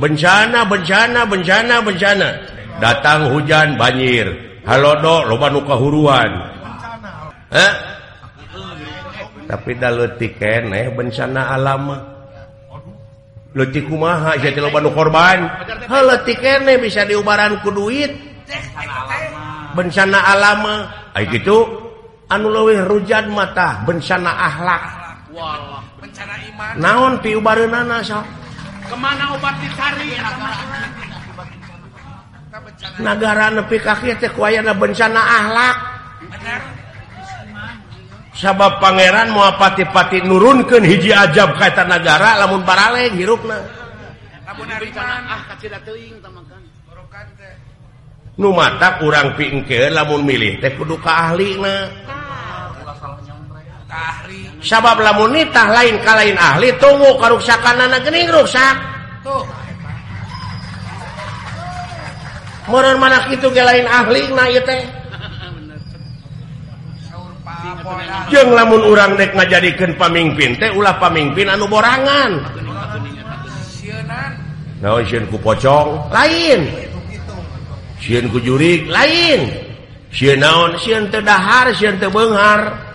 bencana bencana bencana bencana. Datang hujan banjir. Halodo loba nukahuruan tapi tiken eh bencana alama letikumaha jadi loba korban. Halo tikene bisa diubaran ku duit. Bencana alama ay gitu anu leuwih hujan mata bencana akhlak. Naon piubareunana sok? kemana obat dicari? Negara nepi kaki teh kuayana bencana akhlak sabab pangeran mau pati-pati nurunkan hiji ajab kaitan negara lamun baraleng hirupna nu mata kurang pingke lamun milih teh kudu ahli sabab lamunitah lain ka lain ahli tunggu karuksakan anak gening rusak murun mana itu ge lain ahli na ieu teh. Jeung lamun urang dek ngajadikeun pamimpin teh ulah pamimpin anu borangan. Naon sieun ku pocong. Lain. Sieun ku jurik. Lain. Sieun naon? Sieun teu dahar sieun teu beunghar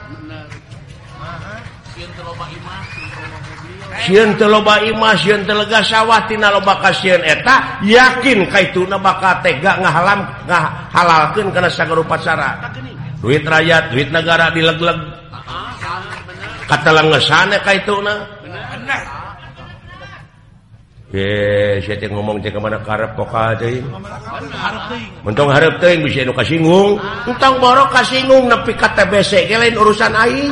siun teloba Imah siun telega tina loba kasihan eta yakin kaitu bakal tega ngahalam ngahalalkeun halalkan karena cara duit rakyat duit negara dilegleg. Kata langesan ka itu Yes, ngomong mana karep poka mentung harap bisa kasinggung. Untung boro kasinggung nepi kata besek lain urusan air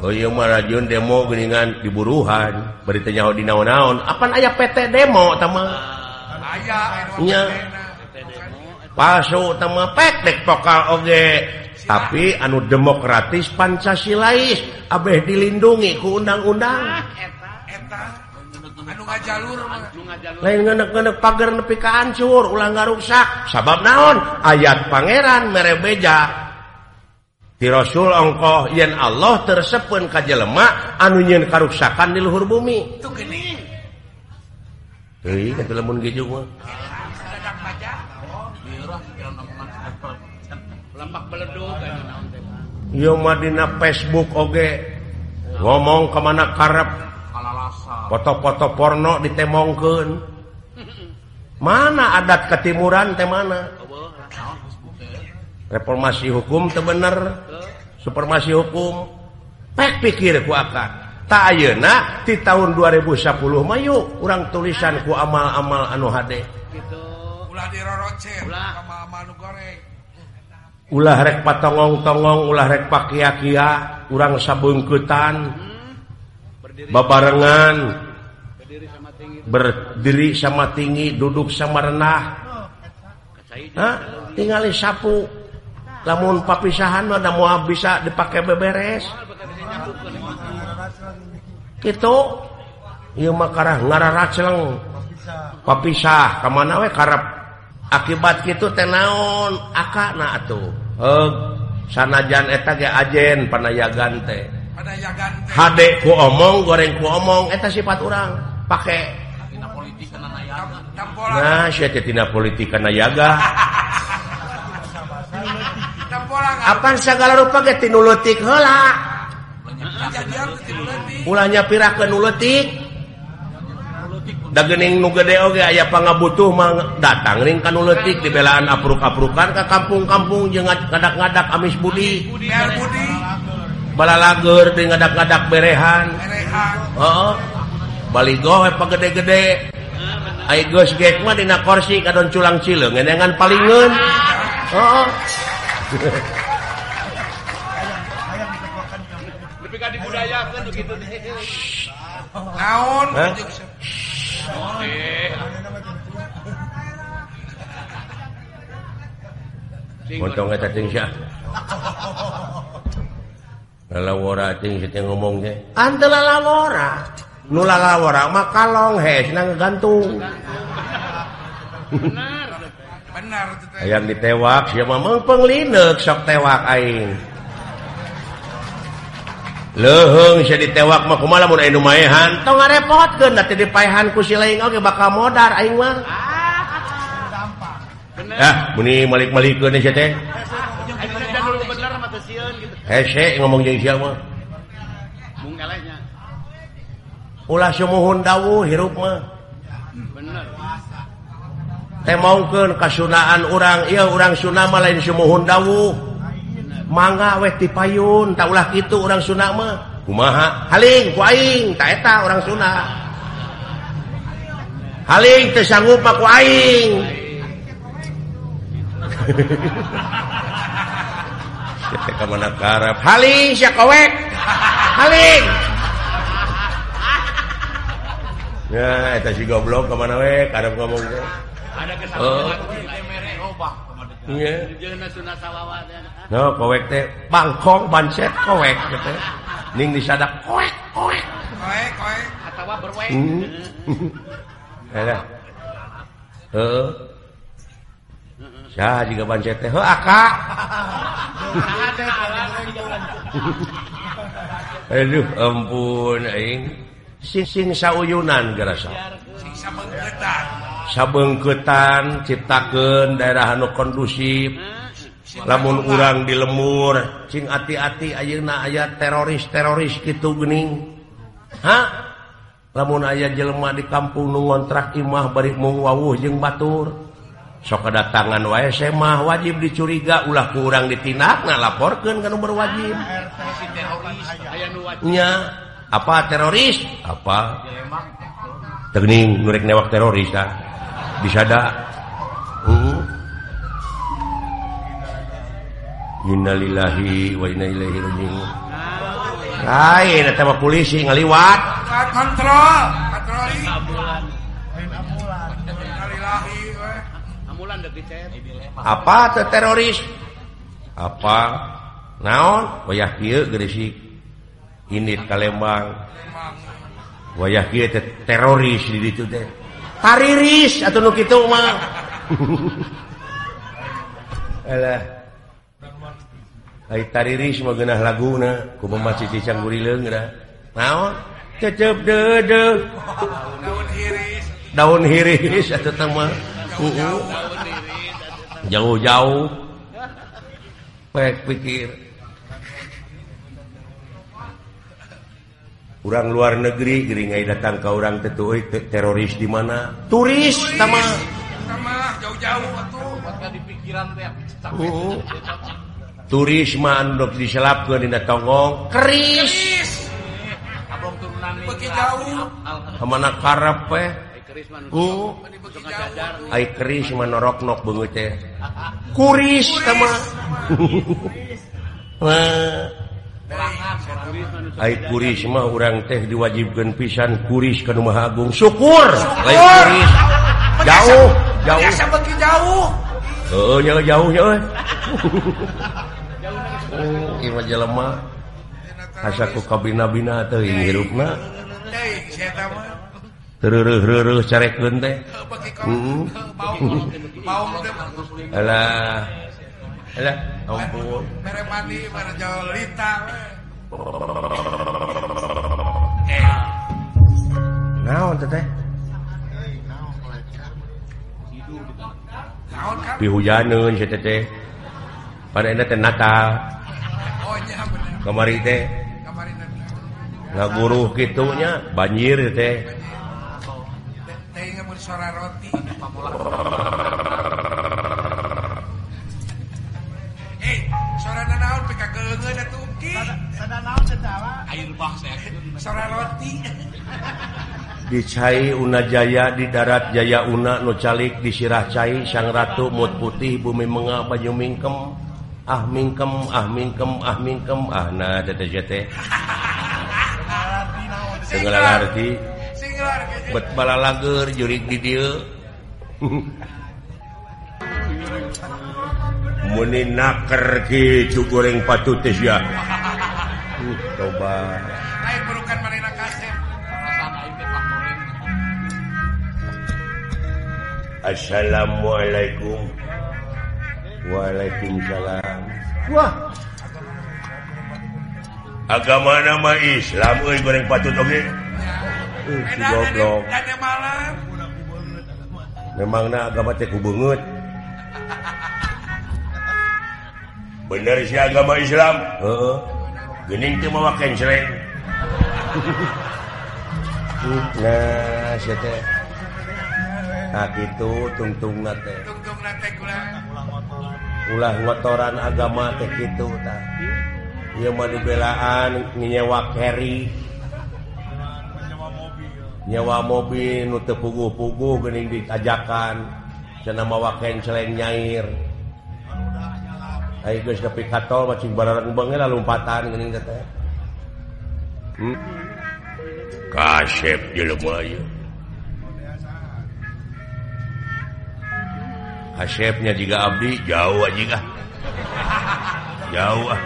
Oh Marajun demo Geningan diburuhan beritanya di naon-naon apa ayaah PT demo tamanya masuk tema petek vokal Oge. Tapi anu demokratis Pancasilais Abeh dilindungi ke undang-undang. Lain pagar nepi kancur ulang ngaruksak sabab naon? Ayat Pangeran merebeja Rasul ongkoh yen Allah tersepun kaj lemak anunyin karuksakan di luhur bumi. Madina Facebook Oge. Ngomong kemana karep? Foto-foto porno ditemongken mana adat ketimuran teh mana? Reformasi hukum tebener supermasi hukum. Pek pikir ku akan. Tak ayeuna di tahun 2010 mayu kurang tulisan ku amal-amal anu hade. Ulah dirorocer amal goreng. Ulah rek patongong-tongong ulah rek pakia-kia urang sabungkutan. Babarengan. Berdiri sama tinggi duduk sama renah. Tinggal sapu. namun papisahan ada mau bisa dipakai beberes. Itu Iu makarah ngararaceng papisah kemana we karep? Akibat gitu tenaon akana atuh. Eh sanajan eta ge ajen panayagan gante hade ku omong gorengku omong eta sifat orang pakai nah politik karena yaga Apaan segala rupa nuletik hela pulangnya pirah ke nuletik? Dagening nu gede oge aya pangabutuh mang datang ring kan nuletik di belaan apruk-aprukan ka kampung-kampung jeung ngadak-ngadak amis budi. Balalager di ngadak-ngadak berehan. Heeh. Baligo we pagede-gede ai geus gek mah dina kursi kadon culang cileung ngenengan palingeun. Heeh. naon? Potong eta ting sia lalawara ting teh ngomong teh anteu lalawara? Nu lalawara mah kalong he cenah gantung. Benar. Benar hayang ditewak sia mah meupeung lineuk sok tewak aing. leheng saya ditewak mau malahan tong repot ke nanti dipahan ku si lain oke bakal modar aing mah. Ah muni malik malik ke nih teh. Hese ngomong jeung siapa ulah semuhun dawuh hirup mah. Bener teh kasunaan urang ieu urang mah lain sumuhun dawuh. mangga weh ti payun tahulah kitu orang Sunda mah. Kumaha? Haling ku aing tak eta orang Sunda. Haling teu sanggup aku aing Kita ke mana karep haling sia kowek haling. Ya, eta si goblok kemana weh, Karep ngomong. Ada kesalahan oh. mere oh, Jeung sunah salawat. No, kowek teh bangkong bancet kowek gitu. Ning disadak kowek kowek. koe koe Atawa berwek. Hmm. Heeh. Sah juga bancet teh. Heuh akak. Aduh, ampun aing. Sing sing sauyunan gerasa. sisa menggedan sabengketan ciptakeun daerah anu kondusif. Lamun urang di lemur cing hati-hati ayeuna aya teroris-teroris gitu gening ha? Lamun aya jelema di kampung nu ngontrak imah bari mung wawuh jeung batur. Sok kedatangan wae semah wajib dicuriga. Ulah ku urang ditindak laporkeun ka nomor wajib. Nya apa teroris? Apa? Tegning nurek newak teroris ah. bisa da uh. innalillahi wa inna ilaihi rajiun. Lain eta mah polisi ngaliwat. Kan kontrol. Patroli Innalillahi we Amulan dek dicet. apa teh teroris? Apa? Naon? Wayah kieu geurisik indit Kalembang Lembang. wayah kieu teh teroris di ditu teh. tariris atau nu kitu mah. Alah. Ai tariris mah geunah laguna kumaha cici cangguri leungra naon? Cecep deudeu daun hiris. Daun hiris atuh teh mah? Jauh-jauh. Pek pikir. orang luar negeri Geringai datang ke orang tetu teroris di mana? Turis sama jauh-jauh uh, turis mandok diselapkeun dina tonggong keris. Kemana karep eh ku ai keris manoroknok oh. beungeut teh. Kuris sama Kurismah urang teh diwajibkan pisan kuris ke rumah Agung syukur jauh jauh jauh oh, jauh jauh oh, asaku kabina-bina atau hirupna terus cari teh Meremati we. Eh. Naon teh? Dihujanun si teh. Pada ini teh Natal. Oh, Kamari teh. Ngaguruh gitunya banjir teh. Teh ngemun suara roti. Sorana naon pika keungeun atuh Ki. Sorana naon sedawa? Air bahasa. Sora roti. Di Cai Una Jaya di darat Jaya Una nu calik di Sirah Cai Sang Ratu Mut Putih Bumi Menga Banyu Mingkem ah mingkem ah mingkem ah mingkem ah nah teh arti bet bala lager jurik di dieu muni naker gitu goreng patutis ya uh, coba Assalamualaikum. Waalaikumsalam. Wah. Agama nama Islam Uy, goreng patut oke okay? uh, goblok. memang na agama teh banget bener si agama Islam. Uh, gening tuh memakai sering nah si teh. Nah gitu tungtung nate ulah ngotoran agama teh gitu tah. Ieu mah dibelaan nyewa carry. Nyewa mobil. Nu teu puguh-puguh geuning ditajakan. Cenah mawa kenceleng nyair. katol macing barangnya lompatan hmm? kasep di lumayan kasepnya juga Abdi Jawa juga Jawa ah.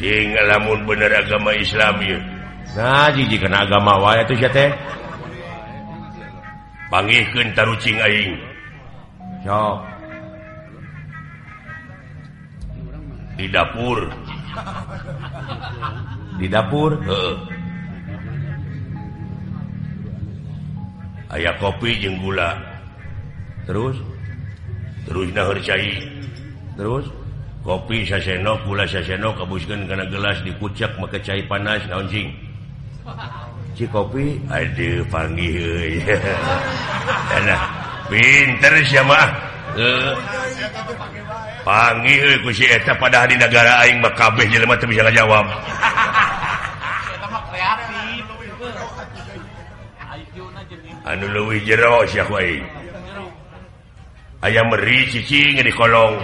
sing lamun bener agama Islam ya. Nah jiji kena agama wae tuh ya teh? pangihkeun tarucing aing. Sok di dapur. Di dapur? Heeh. Aya kopi jeung gula. Terus? Terus nah cai. Terus? Kopi sasenok gula sasenok kabuskeun kana gelas dikucak make cai panas naon cing kopi Aduh panggi pinter siapa panggil ku si eta pada di negara Aing mah kabeh jelema teu bisa jawab. Anu leuwih jero sia ku aing. Aya meri cicing di kolong.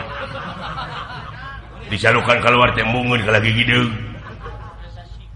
Disalurkan keluar tembungun kalau lagi hidung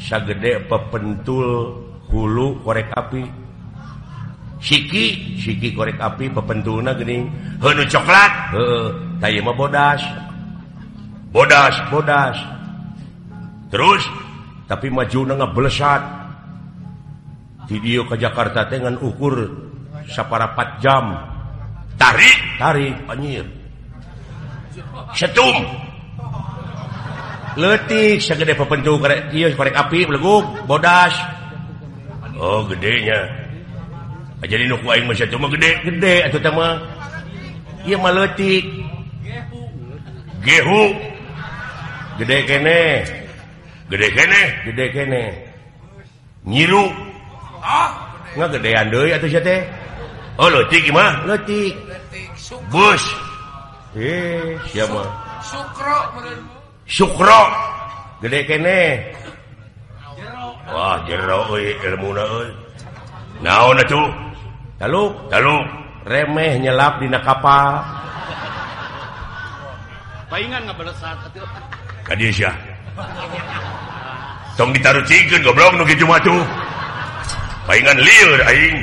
sagede pepentul hulu korek api. Siki Siki korek api pepentulna geuning. Heuh coklat. He, bodas. Bodas bodas. Terus tapi maju ngebelesat video ke Jakarta dengan ukur saparapat jam. Tarik tarik penyir setum. letik segede pepencu korek api leguk bodas. Oh gedenya. Ah, jadi nuku aing mah cuma gede gede atuh teh mah. Ieu mah leutik. Gehu. Gede kene. Gede kene gede kene. Nyiru. Ah ngagedean deui atuh sia teh. Oh leutik mah? Leutik. Bus. Eh mah. sukro meureun Sukro gede kene Wah jero ilmu naon lalu lalu remeh nyelap di kapal Baingan ngabelesat atuh. Kadieu sia. Tong ditaruh cikeun goblok nu kitu mah tuh. Baingan lieur aing.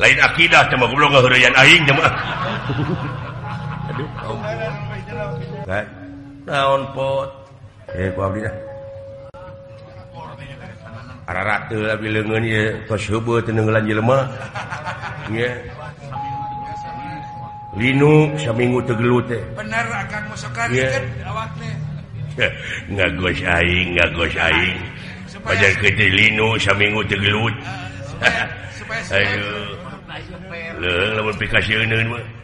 Lain akidah cuma goblok ngaheureyan aing cuma. Aduh. naon pot Linux seminggu tegelut nggak gosaing nggak gosaing pada kecil Linux seminggu tegelut ayo lemun pikasi ini mah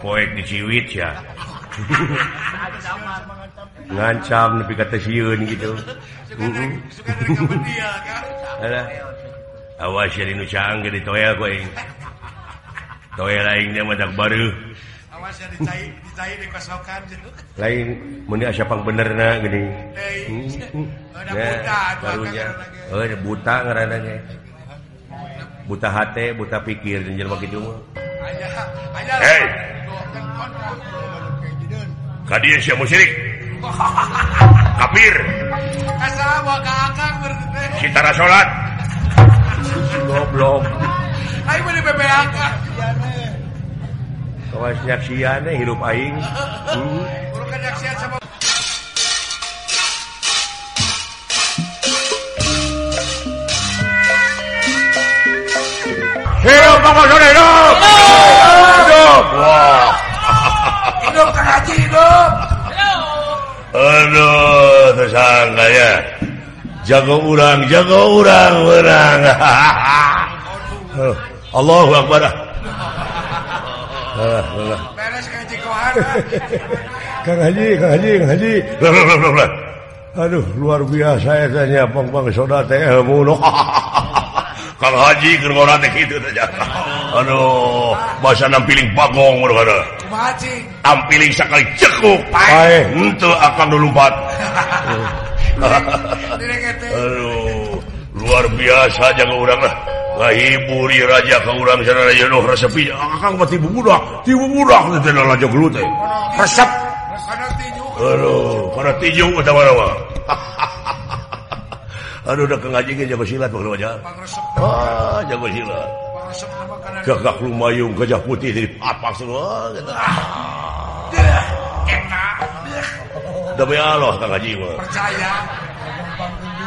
poek diciwit ya. Ngancam lebih kata siun gitu. Awas ya dinu canggih di toya gue eh. toya lainnya dia madak baru. Lain mending asyapang bener na gini. Barunya oh buta ngerananya oh, buta hati buta pikir dan jelma gitu mah. Hei. Kadieu sia musyrik. Kafir. kita ka akang berteh. Sitara salat. Goblok. Aing Kau di Kawas nyaksian hirup aing. Hmm. Urang nyaksian sama Hidup hidup kang haji hidup. Aduh tersangka ya. Jago urang jago urang urang Allahu Akbar. Beres haji kohan kang haji kang haji kang haji. Aduh luar biasa ya tanya pang pang soda teh munok kalau Haji keur ngora teh kitu teh Aduh bahasa nampiling bagong ampiling sekali cekuk Pae, henteu akan lumpat Aduh luar biasa jangan oranglah lahiburi raja ka urang sana raja noh resepi akang mah tibu budak tibu budak teh teh raja gelut teh resep. Aduh kana tinju eta mah Aduh udah ke ngaji jago silat Pak Rumah Jalan. Ah, jago silat. Gagak lumayung gajah putih di apa semua gitu. Ah. Demi Allah Kang Haji mah. Percaya.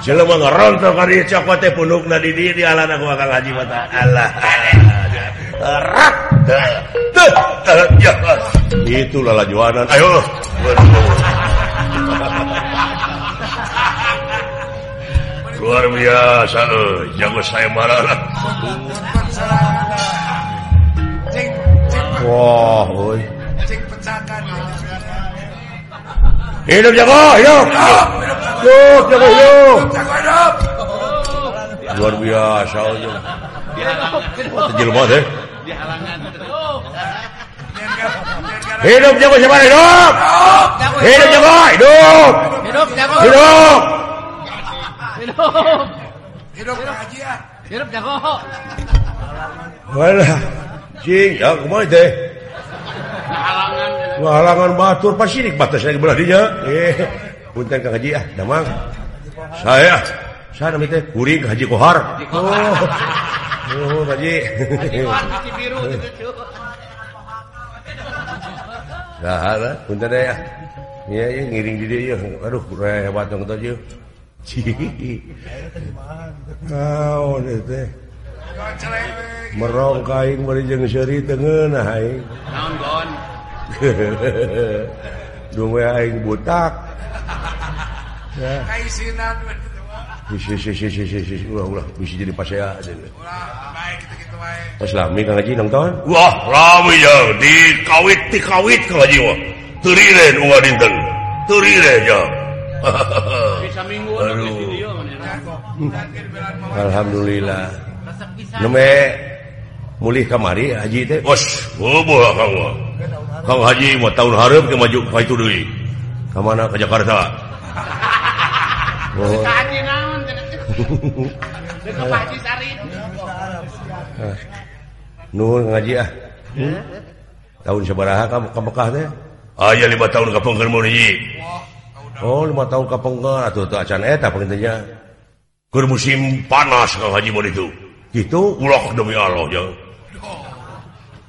Jelema ngarontok ka dieu cokot teh punukna di dieu di alana ku Kang Haji mah Allah. Rak. Tuh. Itu lalajuanan. Ayo. Waduh. luar biasa eh. jago saya marah Wah wow, hidup jago hidup. Hidup jago hidup. Luar biasa aja jilma deh hidup jago siapa hidup. Hidup jago. Hidup. Hidup jago. Hidup. Hirup. Hirup pengajian. Hirup jago. Walah. Cing, ya kumaha teh? Halangan. Halangan batur pasirik batas lagi belah dinya. Eh, punten Kang Haji ah, damang. Saya ah, saya namanya teh kuring Haji Kohar. Oh. Oh, Haji. Haji biru gitu. Nah, punten deh ya. Ah. Iya, ya, ngiring di dia. Aduh, hebat dong tuh. Sí. Naon eta? Merong kaing bari jeung seuri teu ngeunah aing. Naon, Gon? Dumeh aing butak. Kaisinan Si si si si si si ulah ulah bisi jadi pasea. Ulah baik kita kita baik. Pas lami kang Haji nonton. Wah lami ya di kawit di kawit kang Haji wah. Turiren uga dinten. Turiren ya. bisa minggu Aduh. Alhamdulillah. Nume eh, mulih kamari haji teh. Bos bobo kang mah kang haji mah tahun hareup ke maju ka itu deui. Ka mana? Ka Jakarta. Oh. haji naon teh ka haji sarin ah. nuhun Haji ah. Hmm? Tahun sabaraha ka Mekah teh? Ah, Aya 5 tahun ka pengkeur meun hiji Oh lima tahun kapenggal atau tuh acan eta pengintinya. Keur musim panas kang Haji Mun itu. Gitu ulah demi Allah ya.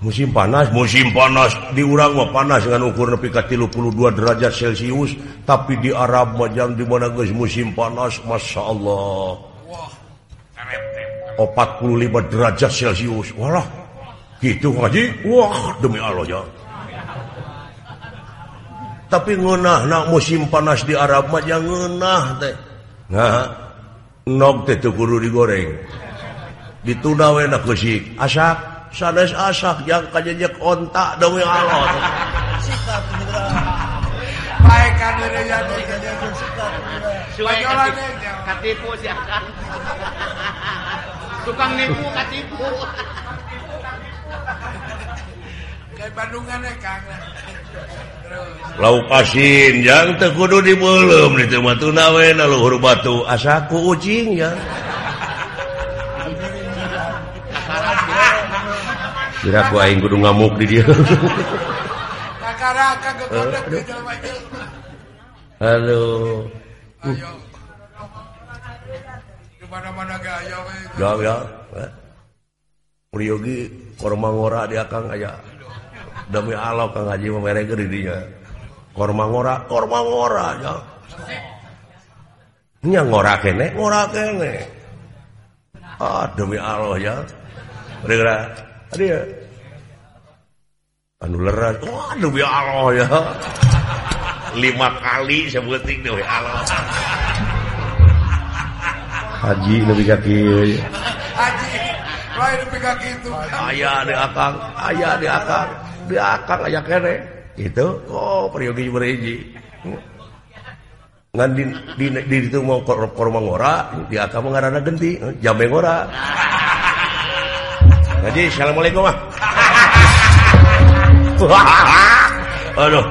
Musim panas, musim panas di urang mah panas dengan ukur nepi ka 32 derajat Celcius, tapi di Arab mah jang di mana geus musim panas, Masya Allah. Wah, 45 derajat Celcius. Walah. Gitu Haji, wah demi Allah ya. tapi ngenah nak musim panas di Arab mah jangan ngenah teh. Nah nog teh tuh kudu digoreng. Dituna we nak kusik asak sanes asak yang kajejek ontak dong yang alot sikat baik kan dari jadi kajejek sikat katipu sih tukang nipu katipu kayak Bandungan ya kang lauk asin yang tekudu di belum di tempat tunawe luhur batu. Asaku ucing ya kira ku aing kudu ngamuk di dia halo. Gawe ya Priyogi eh. korma ngora di akang aya. demi Allah Kang Haji memerek ke dinya korma ngora korma ngora ya nya ngora kene ngora kene. Ah demi Allah ya kira-kira dia anu lerat wah demi Allah ya lima kali sebuting demi Allah. Haji lebih kaki. Haji lain lebih kaki itu. Ayah di akang ayah di akang. tapi akang aya kene. Gitu? Oh priyogi beriji. Ngan di di, di itu mau kor kor ngora di akang mengarana genti jambe ngora. Jadi assalamualaikum ah. Aduh.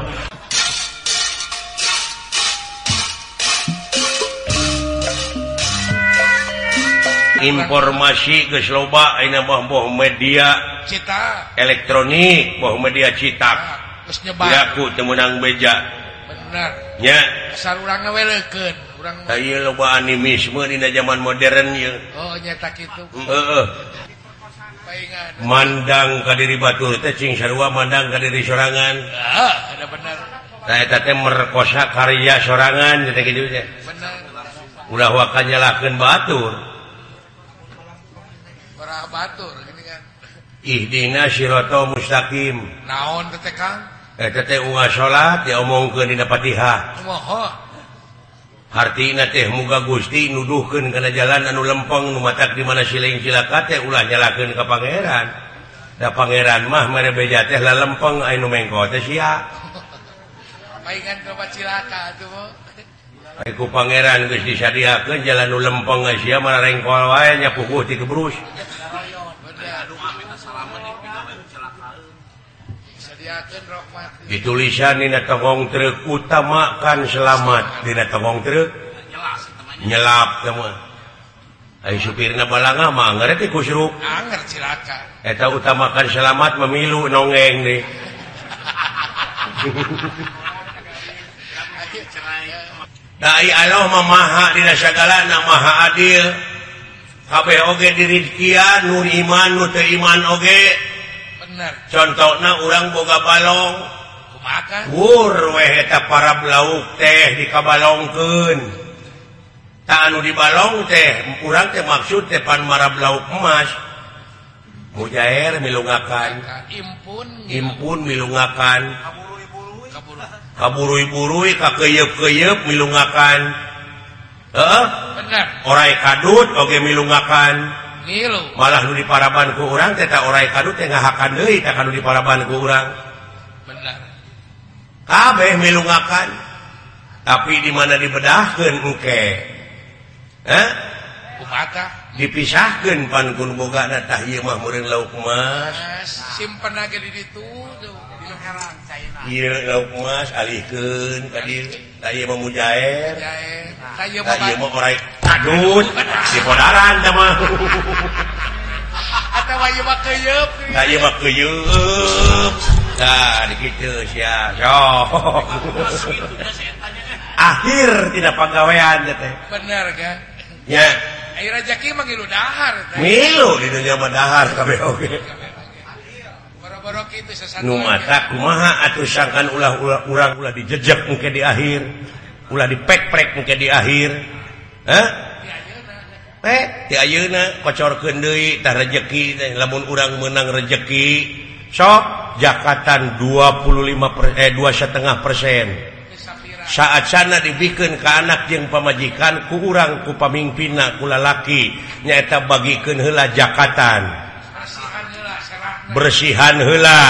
informasi geloba media cita. elektronik boh media citak aku temenang bejanya loba animisme di zaman modern oh, uh, mandang kadiri Batur tehcing sarua mandang kadiri sorangan. Nah, merkosa karya sorangan ulah wakannya laken Batur. arah Batur Idina Siroto Mustaqim naon salat diomong Moho Hartina teh muga Gusti nuduhkeun kana jalan anu lempeng numatak di mana siling silaka teh ulah nyalakan ke Pangeran. Da Pangeran mah merebeja teh lah lempeng ainu mengko teh sia. Aku Pangeran geus disadiakeun jalan nu lempeng sia mah rengkol wae nyapukuh ti kebrus. ditulisan togong truk utamakan selamat. Tidak togong truk nyelap supirna utamakan selamat memilu nongeng nih Dai Allah memaha dina segala nama adil. KBG dirikian Nur Iman Nuteriman Oge. Bener. Contohnya orang boga balong. Wurta para lauk teh di Kabalongken taanu di balong teh kurang teh maksud depan marab lauk emas. Mujair milungakan. Impun. Impun milungakan. Kaburu-buru kakeyep-keyep milungakan. eh orai kadut oge milungakan. Malah nu di paraban ku urang teh tak orai kadut teh ngahakan deui tak kanu di paraban ku urang. Bener kabeh milungakan. Tapi di mana dibedahkeun engke? Eh kumaha dipisahkeun pan kun boga tah ieu mah meureun lauk mas simpen aja di ditu. alihkan tadi tadi mau mujair ieu mau korek aduh si podaran mah atau ayo mah keyup ayo mah keyup nah gitu sia yo akhir tidak pagawean teh bener kan Nya, ayo rezeki mah ngilu dahar teh. ngilu di dunia mah dahar kabeh oge okay. mata atuh sangkan ulah-ulah urang ulah dijejak mungkin di akhir ulah dipek-prek mungkin di akhir. Eh di ayeuna kocorkeun deui tah rejeki lamun urang menang rejeki sok jakatan 25 per, eh 2,5 persen. Saat sana dibikin ke anak yang pemajikan ku urang ku pamimpinna ku lalaki nyaeta bagikeun heula jakatan. bersihan hela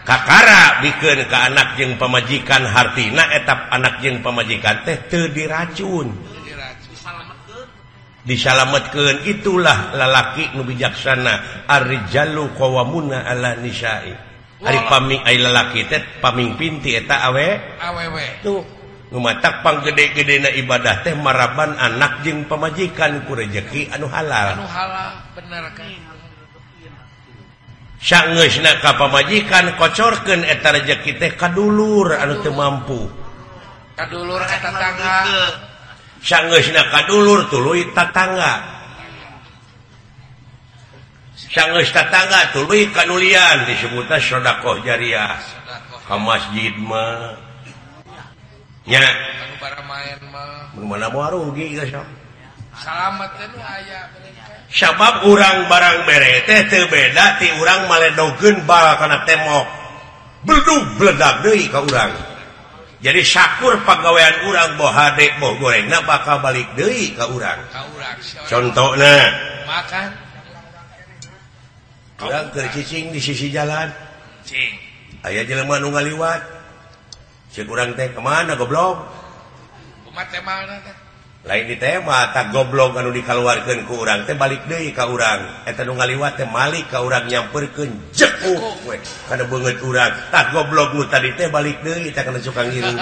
Kakara bikin ke anak jeng pemajikan hartina etap anak jeng pemajikan teh diracun. Disalametkan itulah lalaki nu nubijaksana Arijalu qawamuna ala nisai. Hari paming ay lalaki teh pamimpin ti eta awe? Awewe tuh ngumatak panggede-gede na ibadah teh maraban anak jeng pemajikan ku rezeki anu halal. Anu halal bener kan pamajikan kocorken eta rezeki teh kadulur anu teu mampu. Kadulur eta tangga. Sangeusna kadulur tuluy tatangga. Sangeus tatangga tuluy kanulian disebutna sedekah jariah. Ka masjid mah. Nya. Anu bara main mah. Mun mana mah rugi geus salamet teh aya. sabab urang barang berete teu beda ti urang maledogen bal kana temok. Beldug bledak deui ka urang. Jadi syakur pagawean urang boh hade boh gorengna bakal balik deui ka urang. Ka urang. Contona makan. Urang tercicing di sisi jalan. Cing. Aya jelema nu ngaliwat. Cek urang teh kemana goblok? kumaha teh mana teh? lain di tema tak goblok anu dikaluarkan ke urang teh balik deh ke urang. Eta nu ngaliwat teh malik ka urang nyamperkeun jekuk. we. Kana beungeut urang. Tak goblok nu tadi teh balik deui tak kana suka ngiru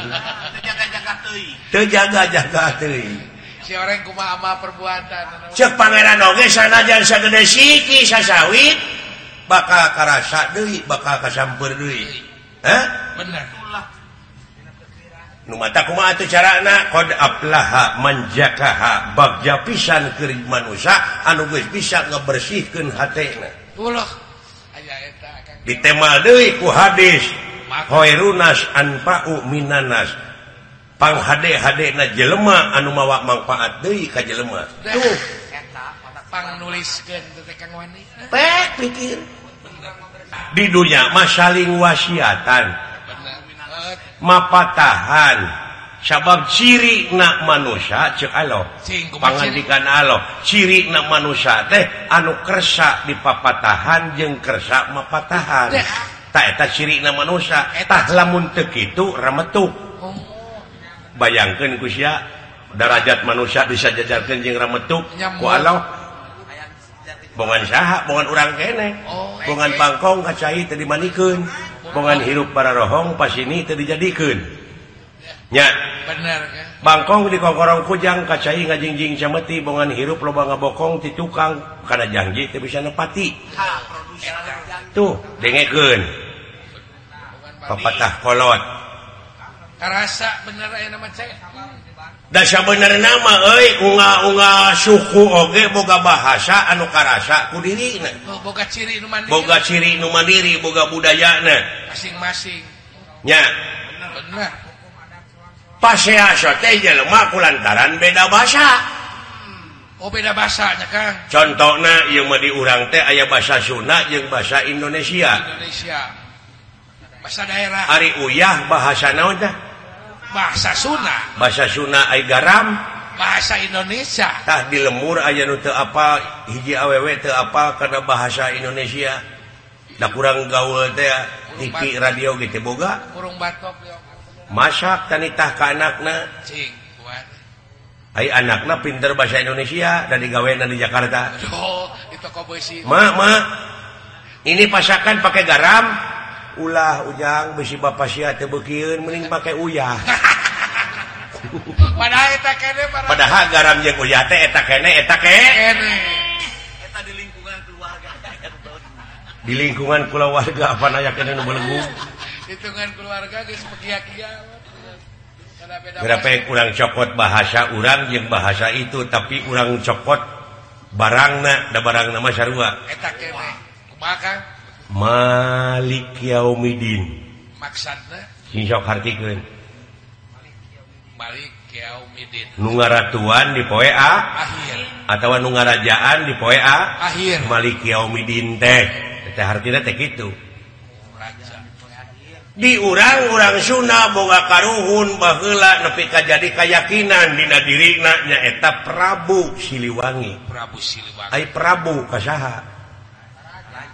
jaga-jaga teuing. Teu jaga-jaga teuing. Si orang kumaha ama perbuatan cek pangeran oge sanajan sagede siki sasawit bakal karasa deui bakal kasamper deui. Hah? Bener. cara carana kodaplaha manjakaha bagja pisan kering manusia anuges bisa ngebersihkan hatna ditema ku hadis Hoirunas anpau minanas. Pang HD HD na jelema anu mawa manfaat deui ka jelema. Tuh. nuliskeun pikir di dunia mah saling wasiatan. mapatahan. Sabab ciri na manusia dikan ciri na manusia teh anu kersa di papatahan jeng kersa mapatahan. Taketa ciri na manusiatah lamun itu rametuk bayangkan Guya darajat manusia bisa jajarkan jeng rametuk walau bongan sah bongan urang kene. Oh, eh, bongan pangkong kacai tadi manikun bongan hirup para rohong pas ini tadi jadikan nya. Bener bangkong di kokorong kujang kacai ngajingjing cameti bongan hirup loba ngabokong ti tukang. Karena janji teu bisa nepati. Tuh dengeken papatah kolot. Karasa bener aya nama cek dasya bener nama unga-unga suku oge boga bahasa anu karasa ku kudiri boga ciri nu mandiri. Boga ciri nu mandiri boga budaya masing-masing. Nya. Bener paseasa teh jelema kulantaran beda bahasa. Hmm. Oh beda bahasanya kan contohna ieu mah di urang teh aya bahasa Sunda jeung bahasa Indonesia. Indonesia. Bahasa daerah. Ari Uyah bahasa naon teh? bahasa Sunda bahasa Sunda ay garam. Bahasa Indonesia. Tah di lemur aja nu apa hiji awewW apa karena bahasa Indonesia. Da kurang gaul teh tiki radio gitu boga. kurung batok masak tanitah ke cing Hai anakna pinter bahasa Indonesia dan digawe di Jakarta. Loh, ini pasakan pakai garam. ulah ujang besi Bapak Sy tebekiun mending pakai uyah. Padahal garam jeung uyah teh eta kene eta kene. Eta di lingkungan keluarga di lingkungan keluarga apa naya kene nu belenggu? Hitungan keluarga geus pekia-kia Berapa kurang cokot bahasa urang yang bahasa itu tapi urang cokot barangna da barang nama sarua. Eta kene. Kumaha? Malik Yaumidin. Maksudnya? Insyaallah kartikeun Malik Yaumidin. Nu ngaratuan di poé akhir. atawa nu ngarajaan di poea akhir. Malik Yaumidin teh. Teh hartina teh kitu. Di urang-urang Sunda boga karuhun baheula nepi ka jadi keyakinan Dina dirina nya eta Prabu Siliwangi. Prabu Siliwangi. Ai Prabu kasaha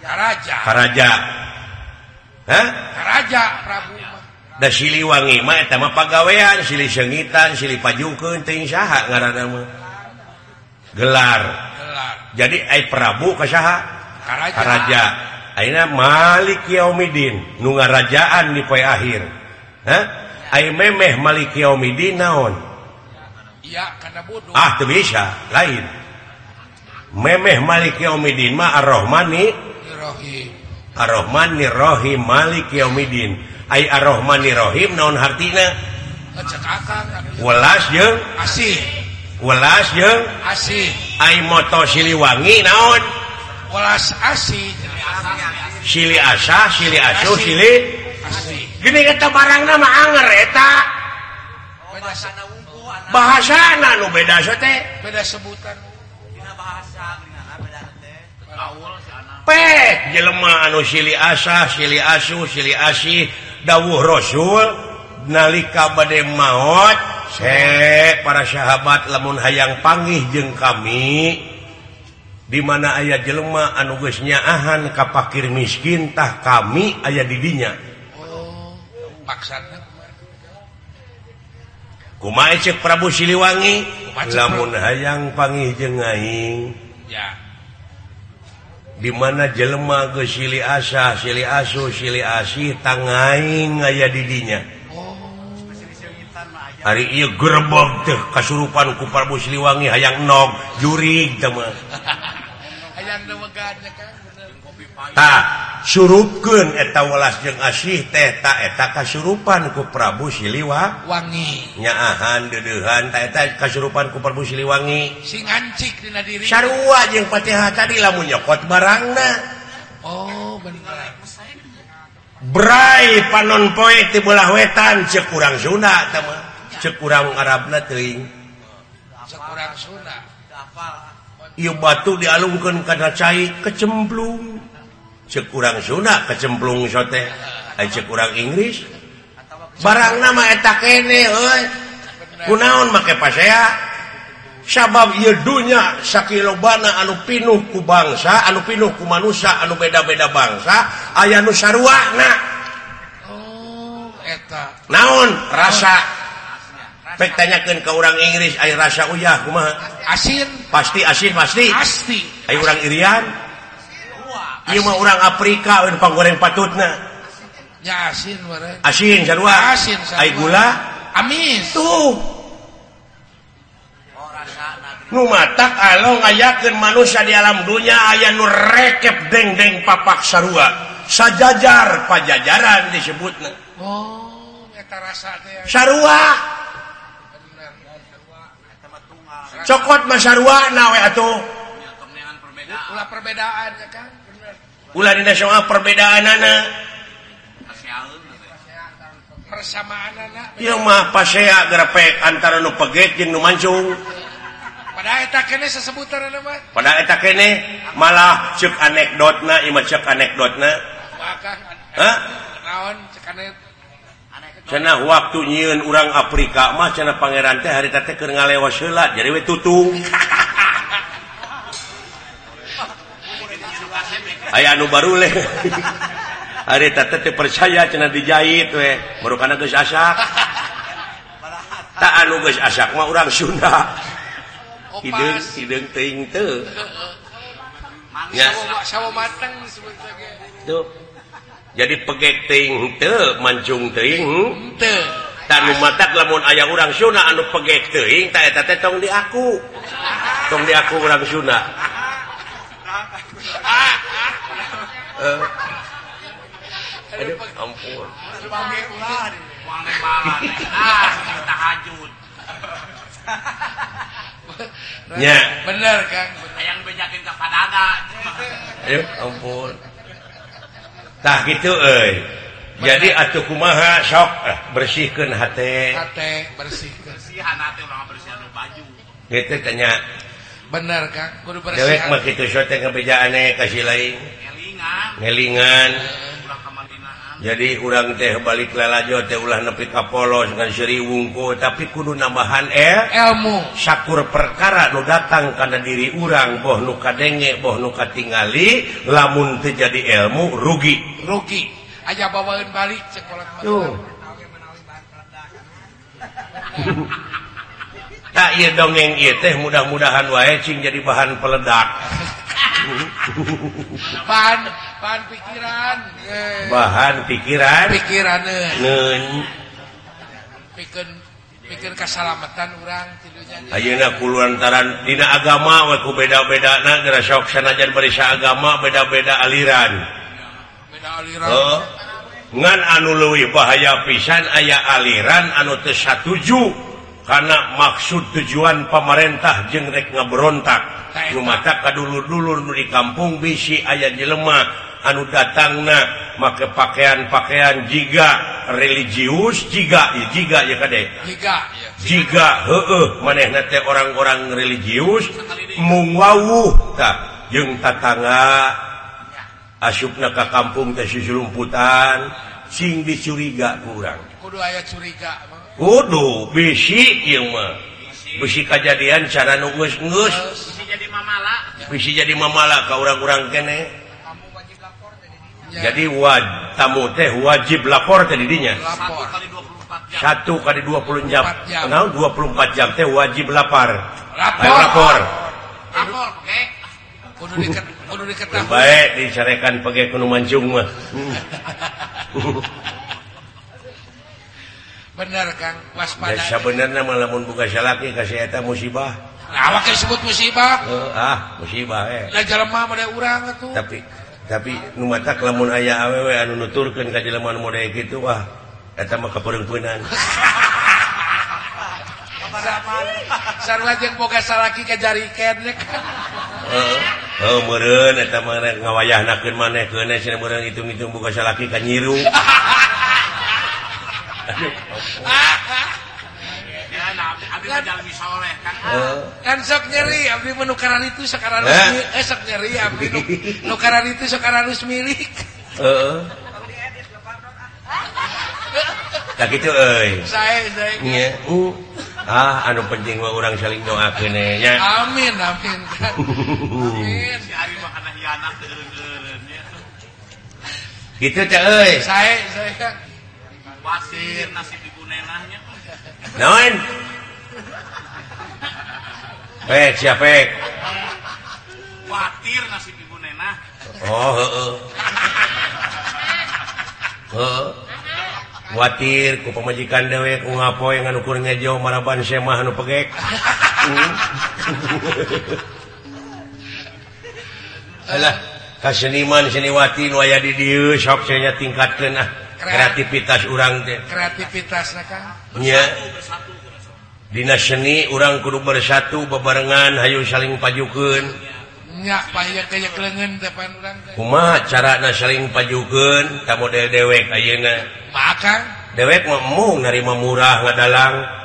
Karaja. Karaja. Hah? Karaja Prabu. Da Siliwangi mah eta mah pagawean silih sengitan silih pajukun teuing saha ngaranama gelar Gelar. jadi ai Prabu kasaha? Karaja Karaja. Aina Malik Yaumidin nu ngarajaan di poe akhir Hah Ai memeh Malik Yaumidin naon Iya karena bodoh Ah teu bisa lain Memeh Malik Yaumidin mah Ar-Rahmani Arrahmanirrohim Malik Yomidin ay Arrahmanirrohim naon hartina? Welas jeung? Asih. Welas jeung? Asih. Ay moto siliwangi naon? Welas asih. Sili asa sili asuh sili? Gini eta barang nama anger eta. Bahasa nu beda teh beda sebutan. capek jelemah anu Sili asah Sili asu Sili asih dawuh Rasul nalika badai maut se para sahabat lamun hayang panggih jeng kami dimana ayah jelemah ka ahan kapakir miskintah kami ayah didinya oh, kuma Prabu Siliwangi? Lamun hayang panggih jengaing ya. dimana Jelma Sili asa Sili asu Sili asih tangain aya didinya hari oh. gerbog teh kasurupan ku Prabu Siliwangi hayang nog juri teman surupken eta welas jeung asih teta eta kasurupan ku Prabu Siliwa wangi. Nyaahan dedehan eta kasurupan ku Prabu Siliwangi. Sing ancik dina diri. Sarua jeung Fatihah tadi lamun nyokot barangna. Oh bener. Brai panon poe ti belah wetan cek kurang Sunda teman cek kurang Arabna teuing. Cek Sunda. Hafal ieu batu dialungkeun kana cai kecemplung. cek kurang Sunda kecemplung sote kurang Inggris. Barang nama eta kene kunaon make pasea? Sabab yedunya sakilobana anu pinuh ku bangsa anu pinuh ku manusia anu beda-beda bangsa aya nu sarwana oh, naon? Rasa. Pek tanyakeun ka urang Inggris aya rasa uyah kumaha? Asin. Pasti asin pasti. Pasti. Aya urang Irian. mah orang Afrika pang panggoreng patutna. Ya asin bareng. asin sarua. Asin sarua. Ai gula? Amis. Tuh. Nu matak along ayakeun manusia di alam dunia aya nu rekep dengdeng papak sarua. Sajajar pajajaran disebutna. Oh eta rasa teh sarua. Cokot mah sarua nawe atuh. Perbedaan ulah perbedaan ya kan? ulah dina soal perbedaan anak persamaan anak ieu mah pasea grepek antara nu peget jeung nu mancung. Pada eta keneh sesebutan mah pada eta keneh malah ceuk anekdotna ieu mah ceuk anekdotna. Hah? Naon ceuk cenah waktu nyieun urang Afrika mah cenah pangeran teh harita teh keur ngalewas heula jadi we tutung. aya anu baru leh. Hari teu percaya cenah dijahit we. Baru karena geus asak tak anu geus asak mah orang Sunda. Hideung hideung teuing teu. Ya. sawo mateng tuh jadi pegek teuing teu mancung teuing teu. Tanu matak lamun aya orang Sunda anu pegek teuing ta eta teh tong diaku. Tong diaku orang Sunda. Eh. ampun. Tahajud ya. Bener kan yang banyakin kepada ayo ampun. Tah gitu eh jadi atuh kumaha sok eh, bersihkan hati Hate bersih Bersihan hati orang bersih baju. Gitu tanya. bener kasih lainlingan eh, jadi urang teh balik lelajo teh ulah nepi kapolos dengan seri wungku tapi kudu nambahan eh? Ilmu. Sakur perkara nu datang karena diri urang boh nu kadenge boh nu katingali lamun terjadi ilmu rugi. Rugi. Aja bawain balik sekolah tuh. tak nah, dongeng teh mudah-mudahan wae cing jadi bahan peledak. Bahan, bahan pikiran eh. bahan pikiran? Pikiran pikir pikir keselamatan orang Ayeuna kuluantaran dina agama we beda-beda na geura sok sanajan bari agama beda-beda aliran. Beda aliran. Oh. ngan anu leuwih bahaya pisan aya aliran anu teu satuju. karena maksud tujuan pemerintah jengrek ngebrontak mata dulu-dulur di kampung bisi aya jelemah anu datangna maka pakaian-pakaian jiga. Religius jiga jiga ya kade. Jiga ya. jika heeh maneh nate orang-orang religius. Mung wawuh ta jeung tatangga asupna ka kampung teh susulumputan sing dicuriga kurang kudu aya curiga Kudu bisi kejadian cara nugus bisi jadi mamala. Kau orang-orang kene. Jadi waj tamu teh wajib lapor tadinya satu kali 20 jam. Nah, 24 jam. Teh wajib lapar? Lapor, lapor. lapor kudu diket, kudu baik dicarekan pakai manjung mah. bener Kang? Waspada. Ya, sebenarnya malah lamun buka salaki kasih eta musibah. Awak disebut musibah. Uh, ah musibah eh. Lah jelema pada urang atuh. Tapi tapi nu mata lamun aya awewe anu nuturkeun ka jelema anu model kitu wah eta mah kapereungpeunan sarua jeung boga salaki ka jari kedek heeh oh meureun eta mah ngawayahnakeun maneh keuneh cenah meureun hitung-hitung boga salaki ka nyiru. Ah, ah. kan sok nyeri abdi menukaran itu sekarang eh? eh sok nyeri abdi nukaran itu sekarang harus milik heeh. Tak gitu euy. Saya saya Nya, uh. ah anu penting mah urang saling doakeun nya. Amin amin. Kan amin. Si ari mah kana hianat teu eureun-eureun gitu teh euy. Saya saya wasir nasi digunenahnya naon? Eh siapa eh? watir nasi nenah. oh heeh heeh watir ku pemajikan dewek ku ngapoe ngan ukur ngejo maraban semah anu pegek. Alah kaseniman seniwati nu aya di dieu sok tingkatkeun ah. kreativitas urang de kreativitas Dinas seni urang kudu bersatu bebarengan hayu saling pajuken cuma cara saling pajuken kamu model dewek Ayeuna. Makan dewek ngomong narima murah ngadalang.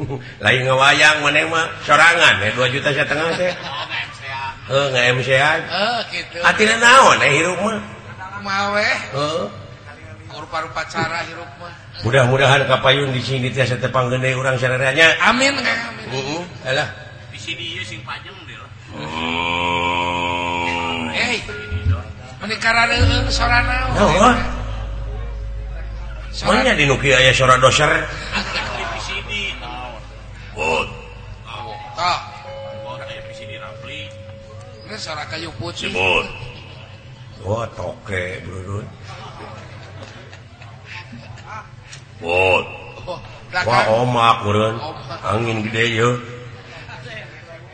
lain ngewayang mah? Sorangan eh, 2 juta setengah teh. Oh, oh, naon eh, mudah-mudahan kapayun di sini tiasa tepang gede orang saudaranya amin uh, uh, di sini sing panjang oh. hey, menikah sorana oh, Soalnya di Nuki aya sora doser. Ah. kayu putih. Oh, toke oh, Wah, omak burun angin gede yeuh.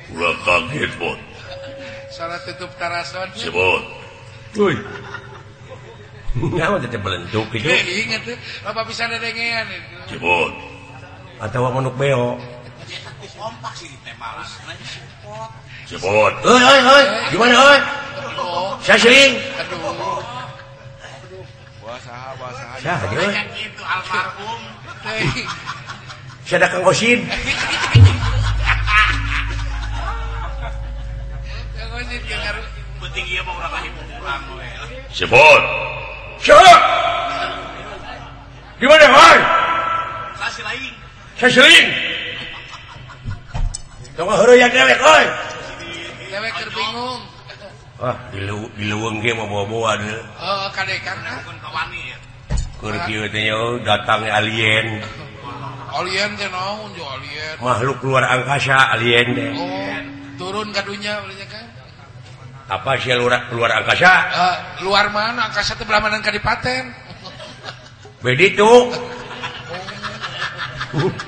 ulah kaget bot salah tutup tarason. Si bot uy nyawa tetep belentuk itu inget tuh apa bisa dedengean. dengean Atawa si bot atau manuk beo? kompak sih teh malas lain support support hei hei hei. Gimana hei? Saya sering aduh wasaha wasaha saya gitu almarhum. Saya ada kang Osin. Kang Osin dengar penting dia mau orang ibu pulang support siapa gimana hei? Saya sering datang alien. Alien teh naon jo alien? makhluk luar angkasa alien deh. Oh, turun ka dunya ulahnya kan. apa sih luar luar angkasa? Uh, luar mana? Angkasa itu belamanan kadipaten begitu oh. uh.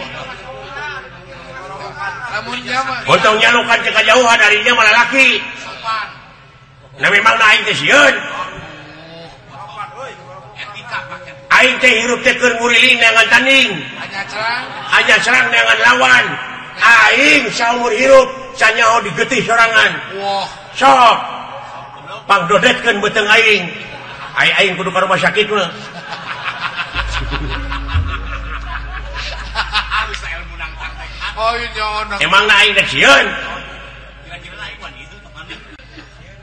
lamun jama. Gotong nyalukan ke kajauhan darinya malah laki. Nah memang na aing teh sieun. Aing teh hirup teh keur nguriling neangan tanding. Hanya serang. Hanya serang neangan lawan. Aing saumur hirup sanyaho digetih sorangan. Wah, Sok. Pangdodetkeun beuteung aing. Aing aing kudu ka rumah sakit mah. emang Aing teh sieun.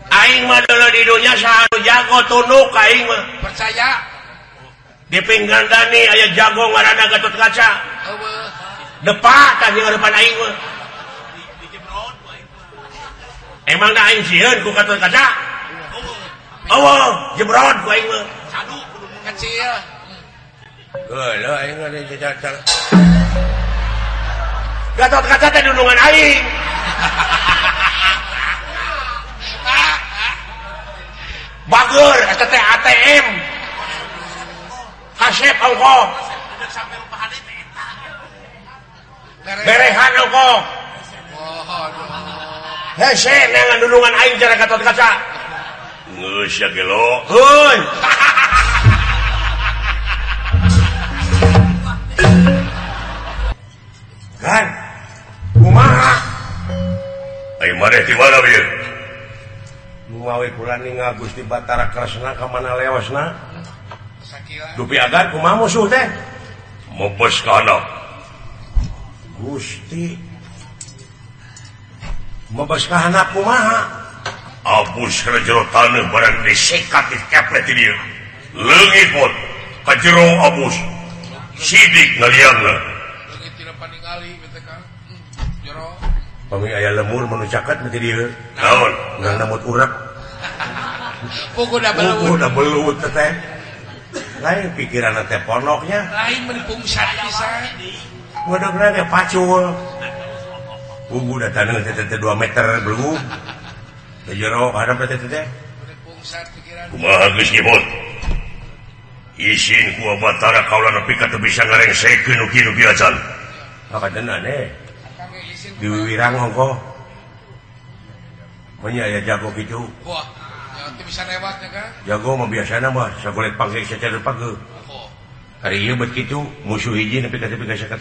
Aing mah dulu di dunia satu jago tunduk ka aing mah. Percaya. Di pinggan Dani aya jago ngaranna Gatot Kaca. Heueuh. Depak di ngadepan aing mah. Emang da aing sieun ku Gatot Kaca? Heueuh. Heueuh, jebrod ku aing mah. Sadu kudu kecil. Geuleuh aing mah Gatot kaca teh dudungan aing. Bager, eta teh ATM. hasep alkohol. Berehan alkohol. Hese nengan dudungan aing cara gatot kaca. Ngeus ya gelo. Heuy. Kan? Gus di Batara Kresna ke mana lewasna? Dupi agar kumaha musuh teh? Mupus kana. Gusti. Mupus kana kumaha? Abus kana jero taneuh barang disikat di keplet dieu pot. ka jero abus. Sidik ngaliangna. Leungit tidak paningali pami aya lemur menucakat menjadi naon nggak namut urap pukul dah belut pukul belut teteh lain pikiran teh ponoknya lain menipung bisa waduh berada pacul Bubu udah tanah tete dua meter belum. Tejero harap tete tete. Kumaha geus nyebut. Isin ku batara kaula nepi ka teu bisa ngarengsekeun ugi nu biasan. Maka dena ne. Eh. diwirang Hongko punya oh, ya jago gitu. Wah, bisa lewat, jago biasanya mah sekolah panggil secara pagi oh. hari ini kitu musuh hiji tapi tapi gak bisa Da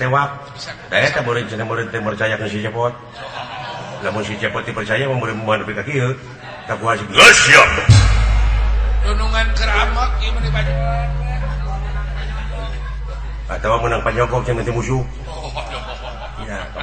saya eh, tak boleh cina boleh percaya ke si cepot Lamun si cepot dipercaya mau boleh nepi tapi kaki tak kuasa. Gas ya dunungan ieu gimana di atau menang panjokok yang nanti musuh.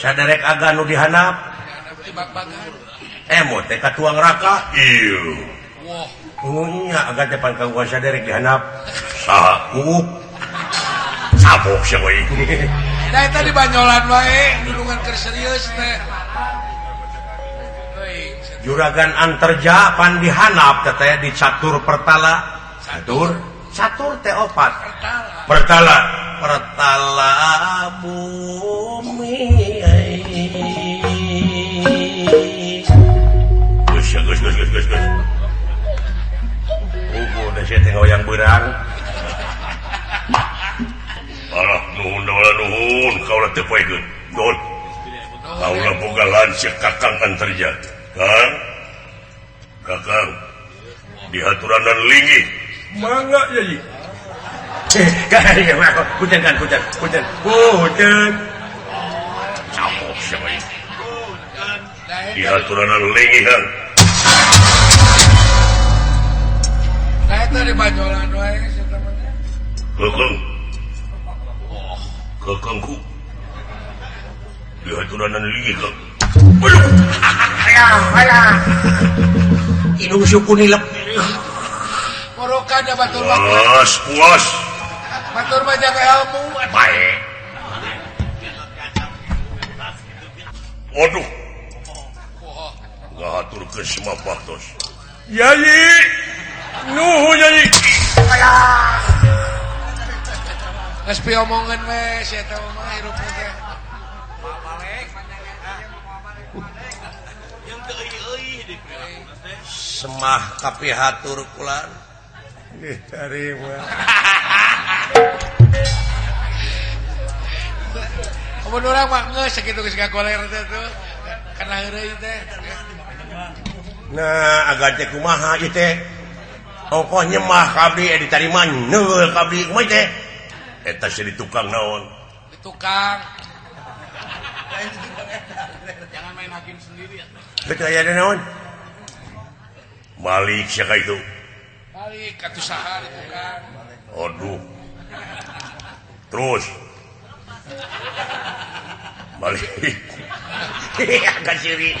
saderek aga nu dihanap. Emo TK tuang raka. Iunya agak depan gangguan saderek dihanap. Sah kuuk sabok sih boy nah itu di banyolan wae dulungan kerserius teh. Juragan antarja pan dihanap teteh di catur pertala. Catur? Catur teh opat. Pertala. Pertala. Pertala bumi. boga berang kakang Antarja. Kang. Kakang. aturan dan lingi. Mangga jadi eh, hujan kan hujan hujan. Hujan. Capok siapa ini? Diaturan dan lingi kan Nah itu di Banjolan wae sebenarnya. Kekeng. Oh, kekengku. Di haturanan lingit lah. Alah, alah. Inung suku nilep. Morokan ya batur mah. Puas, puas. Batur mah jaga ilmu. Baik. Waduh. Gak haturkan semua baktos. Yayi. Nuhu jadi. Ayah. Geus piomongeun we si eta mah hirup teh. Semah tapi hatur kulan. Nggih dari Mun urang mah geus sakitu geus kagoler teh tuh. Kana heureuy teh. Nah, agak teh kumaha ieu teh? pokoknya mah eh, ditarima nyeul kabli kumaha teh? Eh, Eta sih di tukang naon? Di tukang jangan main hakim sendiri ya. Betul naon? Balik siapa itu? Balik katu saha di tukang aduh. Terus. Balik agak ciri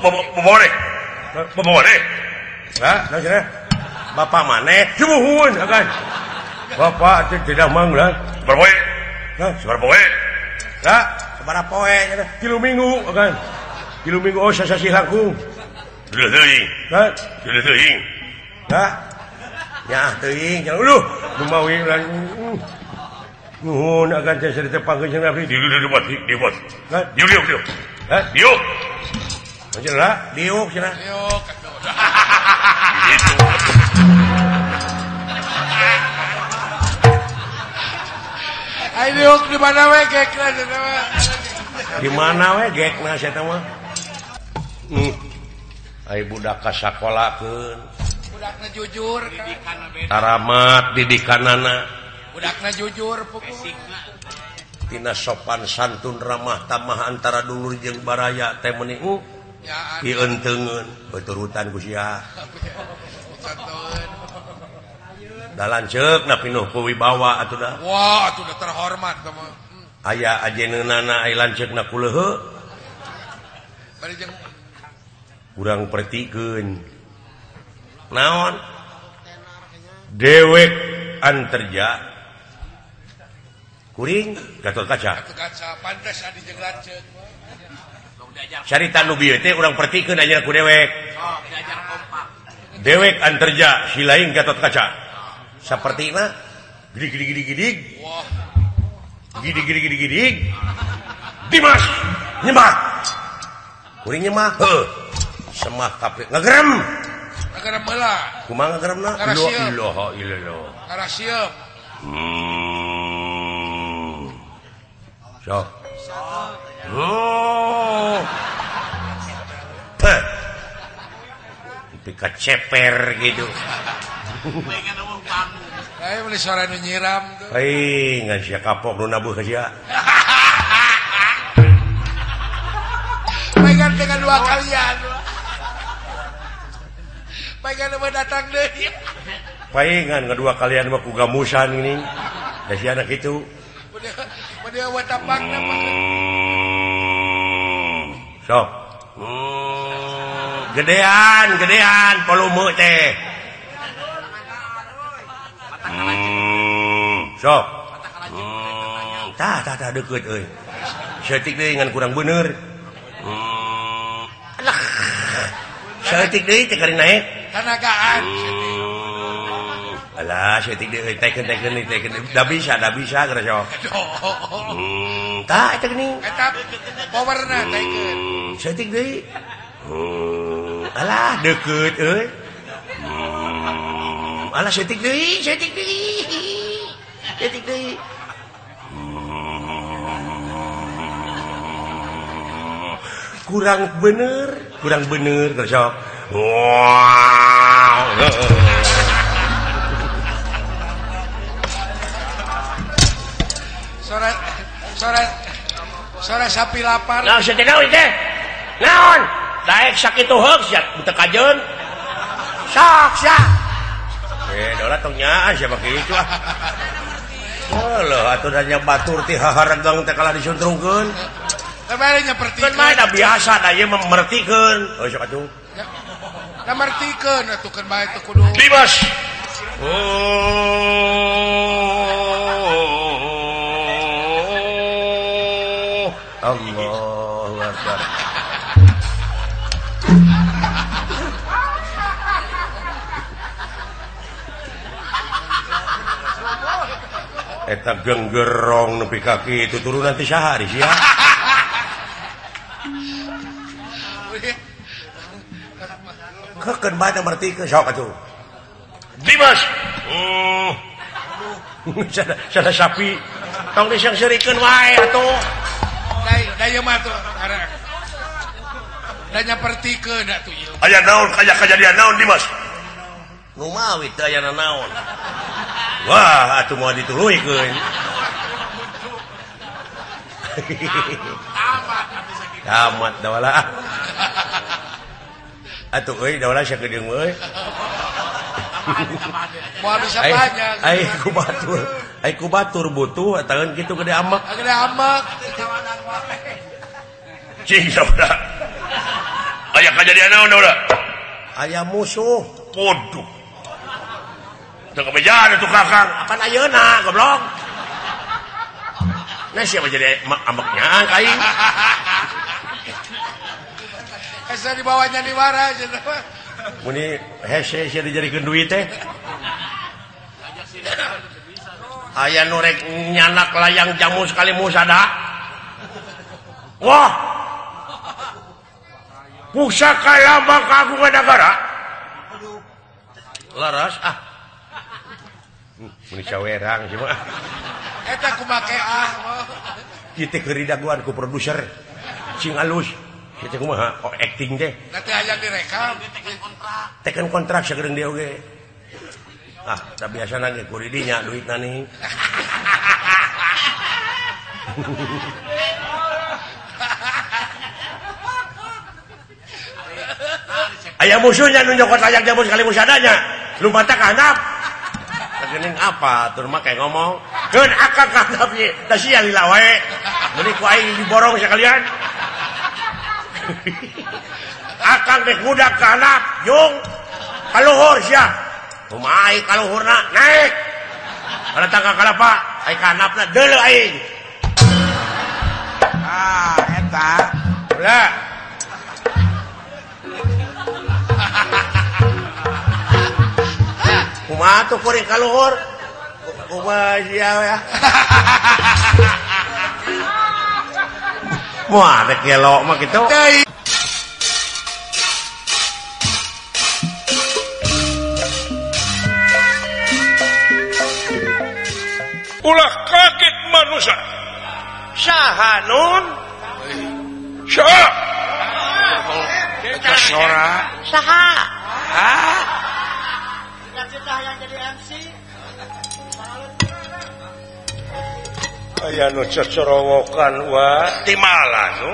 boleh cenah. Bapak maneh Bapak tidak manglah berboe berboe tak sebara poe. Eh? Kilo minggu kan kilo minggu oh saya sih laku. Teuing kan sudah teuing tak ya teuing jangan dulu lumawi lan nuhun akan cerita pangkeun jeung abdi di dulu di dibuat kan diuk diuk diuk ha diuk dimana hmm. budak sekolah Taramat didikan Budakna jujur Tina sopan santun ramah tamah antara dulu jeng baraya teh meningu diuntungun peturutan Guya dalan cek na pinuh kuwi bawa atuh dah. Wah atuh dah terhormat kamu. Aya ajeunana ai lanceuk na kuleuh kurang pertikeun naon? Dewek anterja kuring gatot kaca. Gatot kaca pantes adi jeung lanceuk syaritan nubiete orang pertikan aja aku dewek. Dewek anterja si lain gatot kaca. Seperti nah gidi gidi gidi gidi dimas nyemah kuring nyemah heuh semah kape ngagerem. Ngagerem bela kumaha ngagerem na lo iloho iloho karasieup hmm. Sok. oh. ceper gitu. Nyiram kapok dengan dua kalian. Datang deh. Palingan kedua kalian mau kugamusan ini. Dari anak itu. Udah, udah, udah, udah, udah, sok hmm, oh. gedean gedean volume teh. Hmm, sok hmm, oh. tah tah tah deket euy. Setik deui ngan kurang bener. Hmm, alah setik deui teh naik tanagaan. Hmm. Alah, setik deh, teken teken nih, teken Da bisa, da bisa, geura sok. Hmm, tak, itu nih. Tetap, power na, teken. Setik deh. Hmm, alah, deket, euy. Hmm, alah, setik deh, setik deh. Setik deh. Kurang bener, kurang bener, kira so. Wow. sore sapi lapar nah, naon daek sakit hoax ya buta kajen sok ya eh dola tongnya siapa gitu ah Halo, atuh nanya batur ti haharegang teh kalah disuntrungkeun. Kemarin nyeperti. Kan mah da biasa da ieu memertikeun. Oh sok atuh. Da mertikeun atuh kan bae teu kudu. Dimas. Oh. Allah Akbar. Eta genggerong nepi kaki itu turun nanti sehari sih ya. Keken banyak berarti ke sok itu. Dimas. Hmm. Sada, sada sapi. Tong disang serikan wae atuh. hanya perti ke aya naon kaya kejadian naon Dimas? Numawi aya naon. Wah atuh mau dituluykeun Tamat dawala. Atuh euy dawala sia geudeung euy banyak batur butuh tangan gitu gede amak. Gede amak. Cing sabda aya kejadian naon da aya musuh. Waduh teu kebejaan tuh kakang akan ayeuna goblok? Nah siapa jadi ambeknya aing? Eh, Esa dibawanya di mana muni hese sia dijadikeun duit teh aya nu rek nyanak layang jamu sekali musada. Wah! Pusaka lama kagungan negara laras ah. Hmm, muni sawerang sih mah. Eta kumake ah kita keridaguan ku produser. Sing alus Oh, acting deh teken kontrak. Sagedeung dia oge. ah tak biasa nanya kuridinya duit nani ayah musuhnya nu nyokot layak jamu sekali musadanya. Lupa tak kanap tekening apa? Tur kayak ngomong. Kan akak sia lila wae. dilawe meniku aing diborong sekalian. akan deh budak ke anak jong kaluhur sia kumai kaluhurna naik kalau tangga kalapa ai kanapna deuleu aing ah eta ulah kumaha tuh kuring kaluhur kumaha sia ya Wah, ada kelok mah gitu. Ulah kaget manusia. Sahanun. Syah. Eta sora. Saha. Ha? Yang jadi MC. aya nu cocorowokan wa timala nu.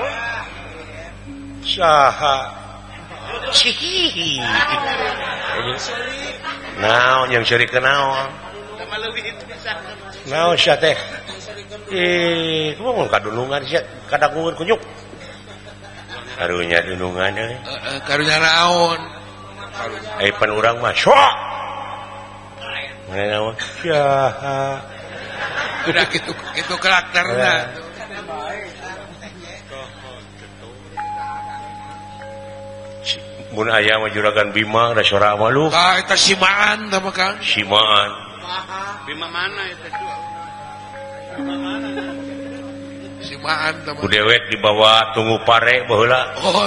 Saha. Cihihi. Naon yang ceri kenaon naon sia teh? Eh kumaha kadunungan sia kadakungan kunyuk. Karunya dunungan euy. eh karunya naon? Eh pan urang mah syok! Mana naon? Saha udah gitu itu karakternya Mun aya mah juragan Bima da sora mah lu. Ah, eta Simaan da mah Kang. Simaan. Bima mana eta Simaan da mah. Kudewet dibawa tunggu pare baheula. Oh.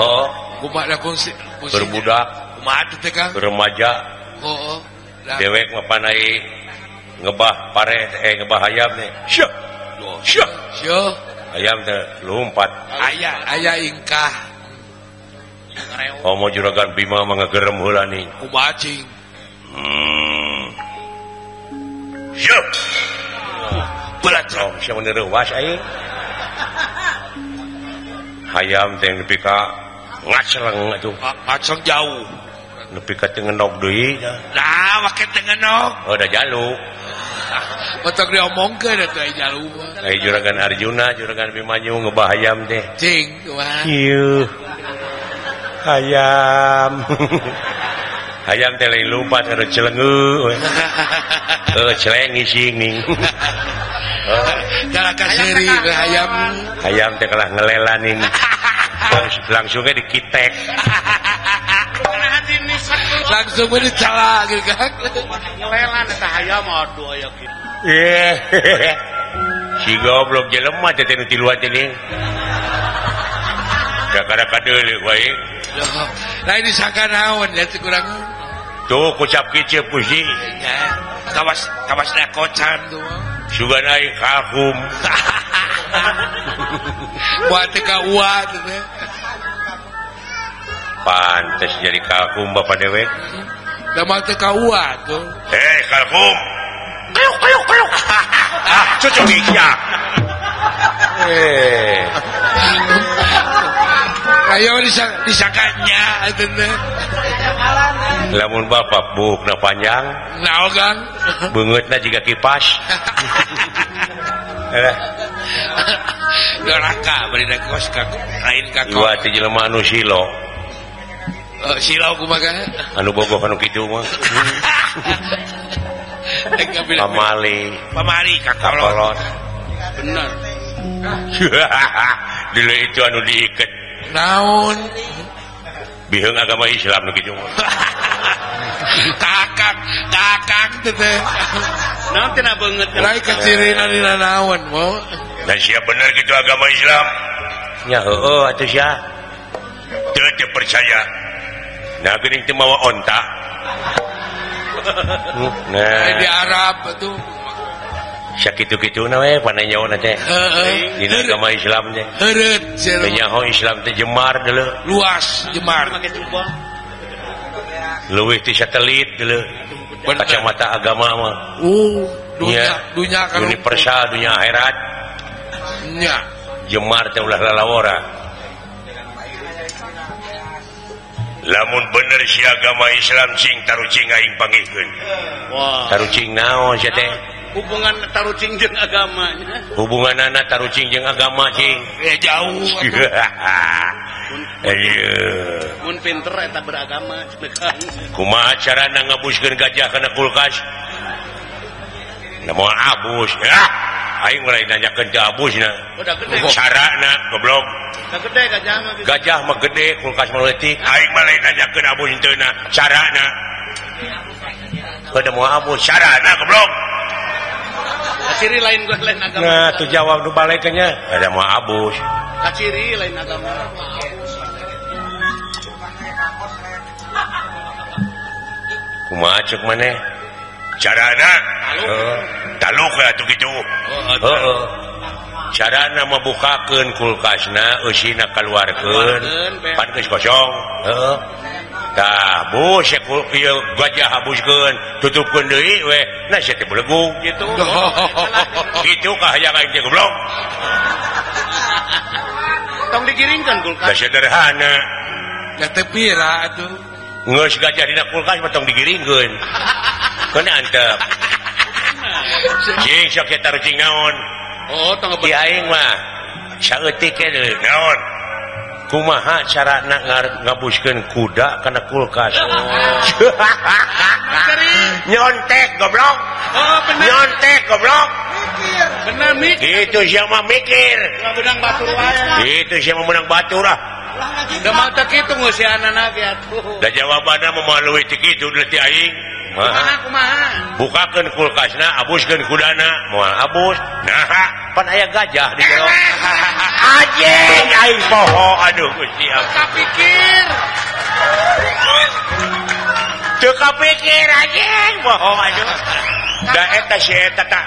Oh. Kumaha da kungsi? Berbudak. Kumaha teh Kang? Remaja. Oh. Dewek mah panai ngebah pare eh ngebah ayam nih. Syah. Syah. syuh ayam teh lompat. Aya aya ingkah. Oh mau juragan bima mengegerem heula nih. Ku bacing hmm. syuh belatrom sia aing eh? ayam teh nepi ka ngacleng eh, atuh ngacleng jauh. nepi ka teu ngenok deui. Dah make teu ngenok oh da jalu. Betul diomongkeun eta dah jalu Ai juragan Arjuna juragan Bimanyu ngebahayam teh. cing ieu. Hayam. Hayam teh lain lupa terus we. Heuh celeng ngising ning. Oh. Dalam kaseri hayam hayam. teh kalah ngelelan ning. Langsungnya dikitek. langsung dicela gitu kan. Ngelelan eta hayam aduh aya kitu si goblok jelema teh nu tiluan teh nih. Kadang-kadang kadeuleu wae ini disangka naon ya kurang. Tuh kucap kicip puji kawas kawas na kocan tuh. Sugan aing kahum. buat teh kaua tuh pantes jadi kalkum Bapak dewek ayo disakanya namun Bapak bukna panjang naogan beungeutna jika kipas. Eh. Doraka beri kos ka lain kakak. Dua tiga manusia Uh, silau eh. anu bogoh anu kitu mah. Eh, Pamali. Pamali kakolot bener dulu itu anu diikat. Naon? Biheung agama Islam nu kitu mah. Kakak kakak teh teh. Naon teh na beungeut lain kacirina dina naon mo. Dan siap bener gitu agama Islam. Ya heueuh atuh sia. Teu percaya. Nah, mawa onta. Nah, di Arab tuh. sakitu-kituna we, panai teh. Heeh. Dina agama Islam teh. Heureut cenah. Nyaho Islam teh jemar dulu. Luas jemar. Leuwih ti satelit dulu. Kacamata agama mah. Uh, dunia, dunya kan. Universal, dunia akhirat. Nya. Jemar teh ulah lalawora. lamun bener si agama Islam sing tarucing aing pangikeun. Wah. Tarucing naon sia teh? Ah, hubungan tarucing jeung agama. Hubungan anak tarucing jeung agama cing. Ya ah, eh, jauh. Iya. Mun pinter eta beragama. Kumaha carana ngabuskeun gajah kana kulkas? Namun abus. ya aing mulai nanya kejabusnya oh, goblok. Gajah mah gede kulkas politik mulai nanya ke na carana. Udah mau abu carana goblok. Ciri lain gue lain agama. Nah tuh jawab lu baliknya ada mau abus. Ciri lain agama. Kumaha cek maneh? carana. Eh, gitu. Oh, eh, eh. Carana membukakan kulkasna Usina keluarkan. Geus kosong. Tabu gajah habuskan. We kendui weh. Teh belegung gitu. Gitu kah yang teh goblok. Tong dikiringkan kulkas. Sederhana. Ya tepira atuh. Ngeus gajah dina kulkas potong tong digiringkeun antep naon? Oh, kumaha cara ngabuskan kuda karena kulkas? Oh. Nyontek goblok. Oh, nyontek goblok. Bener, mikir. itu siapa mikir itu siapa menang baturah Demak itu ngusia anak-anak ya tuh. Dan jawabannya memalui tikitu letih aing. bukakan kulkasna abuskeun kudana. Mual abus nah pan aya gajah di jero anjing aing poho. Aduh Gusti Allah pikir teu kapikir anjing poho aduh. Da eta si eta tak.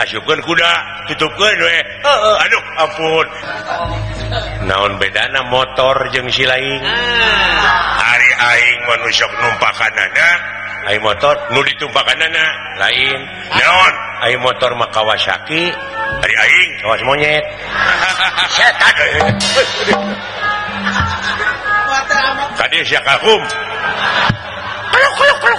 asupkan kuda tutupkan we. Heueuh, aduh ampun. Naon bedana motor jeung si lain? Hari aing manusok numpakan anak aing motor nu ditumpakan anak lain. Naon? Aing motor mah Kawasaki hari aing kawas monyet. Setan tadi siak kagum. Kalau kalau kalau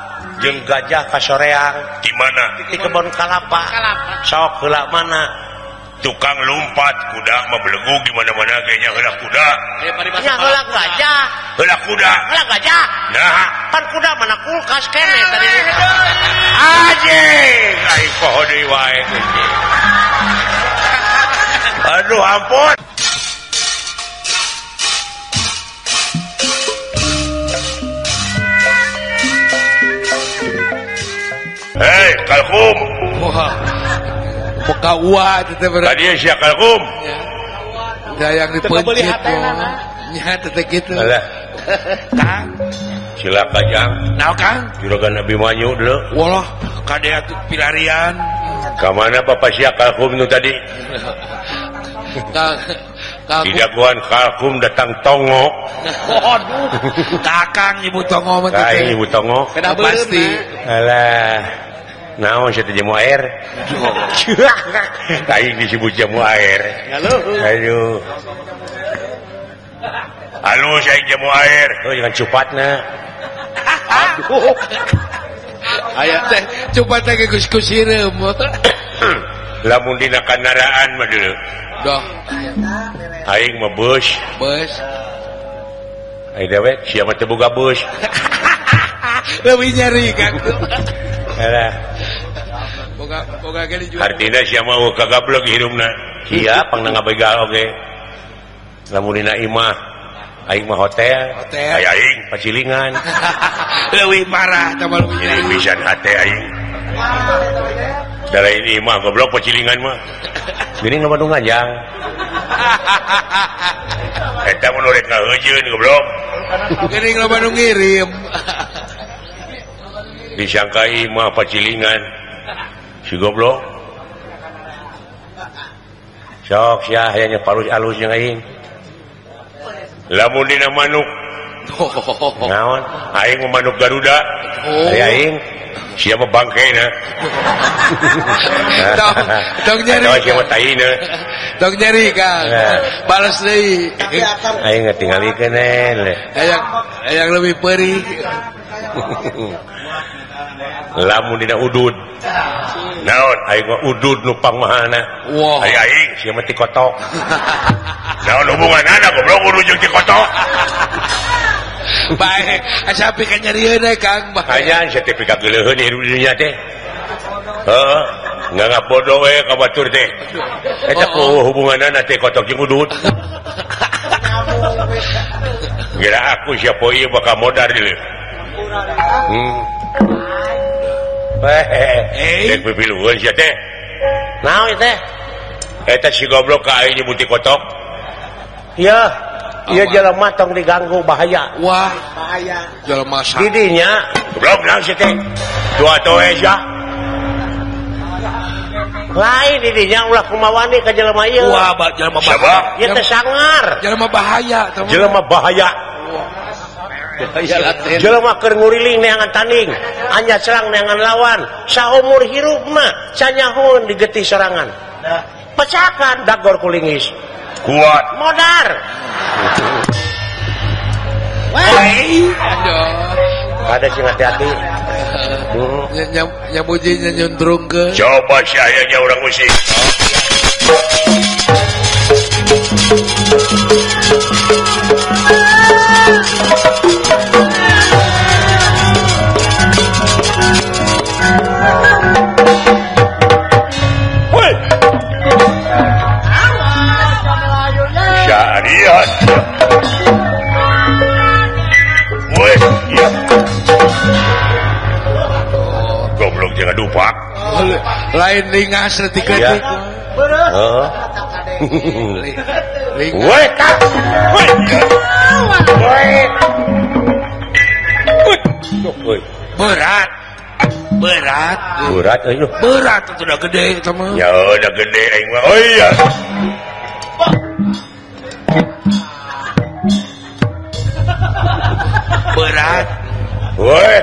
jeng gajah kasoreang. Di mana? Di kebon kalapa. Kalapa. sok heula mana? Tukang lumpat kuda mebelegu gimana mana kayaknya heula kuda. Ya hela gajah. Heula kuda. Heula gajah. Nah. Kan kuda mana kulkas kene tadi. aje. Ai deui wae. Aduh ampun. Hei, kalkum. Wah. Buka uat itu berarti. Tadi si kalkum. Ya. Ya yang dipencet. Ya, teteh gitu. Alah. Kang. Silaka Jang. Nah, Kang. Juragan Nabi Manyu dulu. Walah, kadea pilarian. Kamana Bapak sia kalkum nu tadi? Kang. Kalkum. Didaguan kalkum datang tongo. Waduh. Kakang ibu tongo mah. Kakang ibu tongo. Kenapa pasti? Eh. Alah. naon saya jemu air? Aing disebut jemu air. Aduh halo saya jemu air. Oh jangan cupatna. aduh Aya teh cupat lagi gus kusirum lamun dina kendaraan mah dulu doh aing mah bus bus aing dewek siapa teu boga bus lebih nyari kan Imah. Aimah hotel. Pacilingan. Lebih marah ini mah goblok pacilingan mah. Gini nama dong ngajang. Eta menurut ngahujun goblok. Gini nama dong ngirim. disangkaimah pacilingan si goblok. Sok hanya ah, parus aing. lamun dina manuk. Oh. Naon? Aing manuk garuda. Oh. Aing. Siapa bangkai na. Tong tong nyari. tong siapa tai na. Tong nyeri kang balas deui. Aing ngatingalikeun eh yang lebih perih lamundina Udud. Naon? Udud nupang mahana. Wow. ti kotok. Naon hubungan anak goblok Udud jeung kotok? Bae sampai ka nyarieun eh Kang? Bae. Aya sertifikat geuleuheun di dunya teh. Heeh. Nggak ngabodoh we ka batur teh. Eta ku oh. hubunganna teh kotok jeung Udud. Kira aku siapa iya bakal modar dulu. Hmm. Eh? Eh, goblok buti kotok. Ya iya jalan matang diganggu bahaya. Wah. Bahaya. Jalan masa didinya. Goblok naon si teh. Dua toe eh, ya lain didinya ulah kumawani ke jelema ieu wah jelema bahaya ieu teh sangar. Jelema bahaya jelema bahaya. tanding. Hanya serang dengan lawan. Sahumur hirupmah sanyahun digeti serangan. Pecakan dagor kulingis. Kuat. Modar. Ada sih hati-hati. Nyamujinya nyundrung ke. Coba syahnya orang musik Thank you. dupak lain berat. Berat. Berat ayo. berat udah gede teman ya udah gede aing mah oh iya. Berat. Woi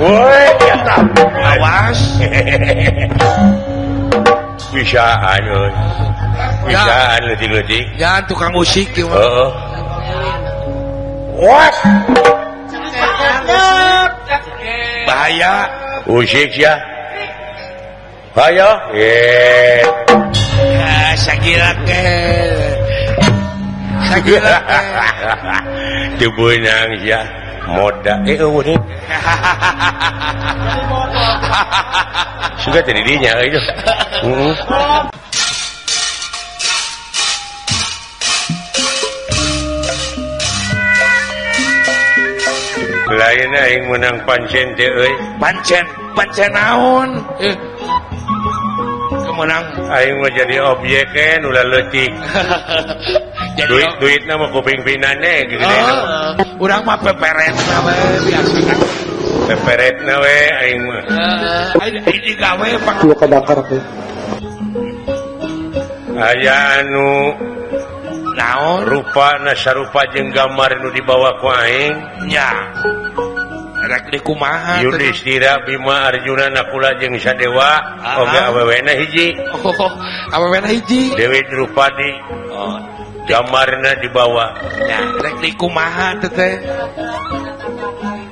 woi awas bisaan bisaan anu leutik jangan tukang musik ya Heeh. what bahaya. Musik ya. Bahaya. Eh. Yeah. ya Shakira eh. Shakira eh. tubuh nang ya. moda. Eh oh, uh, nih suka jadi dinya itu Heeh. lain aing menang pancen teh euy pancen pancen naon? Eh. menang. Aing mah jadi objek kan ulah leutik duit duit nama kuping pinane gitu oh, urang mah peperet nawe biasa kan? Peperet nawe aing mah. Eh, eh, uh, ini gawe pak. Lu kedakar tuh aya anu naon? rupa nasarupa jeung gambar nu dibawa ku aing. Nya rek di kumaha Yudhistira Bima Arjuna Nakula jeung Sadewa. Ah. Oge awewena hiji. Oh, awewena hiji. Dewi Drupadi oh. kamarnya di bawah. Kumaha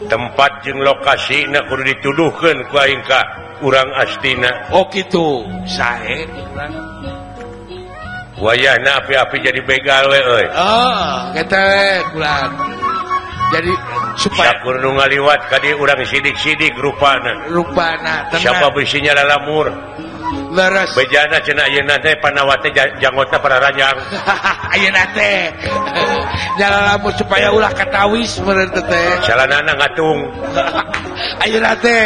tempat jeng lokasi nah perlu dituduhkan kuingka kurang astina. Oh gitu. Saya wayah api-api jadi begawe oh, jadi supayaliwat tadi urang sidik-sidik rupana. ruana siapa besinya lalamur? bejana cenah ayeuna teh panawate janggotna para rajang ayeuna teh. Jalalamu supaya ulah katawis meureun teh teh. Jalanana ngatung. Ayeuna teh.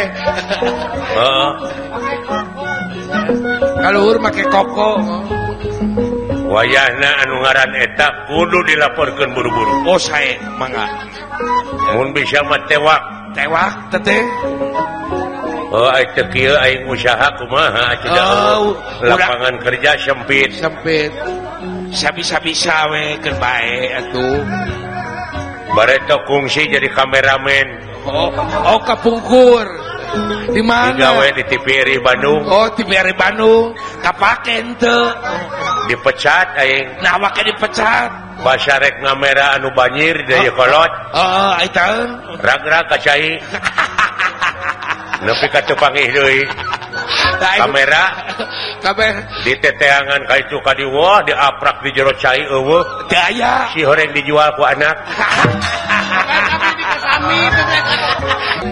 Heeh. Kaluhur make koko. Wayahna anu ngaran eta kudu dilaporkeun buru-buru. Oh sae mangga. Mun bisa mah tewak. Tewak teteh Oh, usaha oh, lapangan kerja sempit. Sempit. Bisa-bisa sawwe bae atuh. Bareto fungsi jadi kameramen. Oh, oh kapungkur. Di mana? Gawe di TVRI Bandung. Oh TVRI Bandung. Kapake ente dipecat aing. Nah make dipecat? Basarek ngamera anu banjir oh, dari kolot. oh, oh, rag-rag kacai. kamera. Diteteangan ka kadiwa diaprak di jero cai eueuh. Daya si horeng dijual ku anak.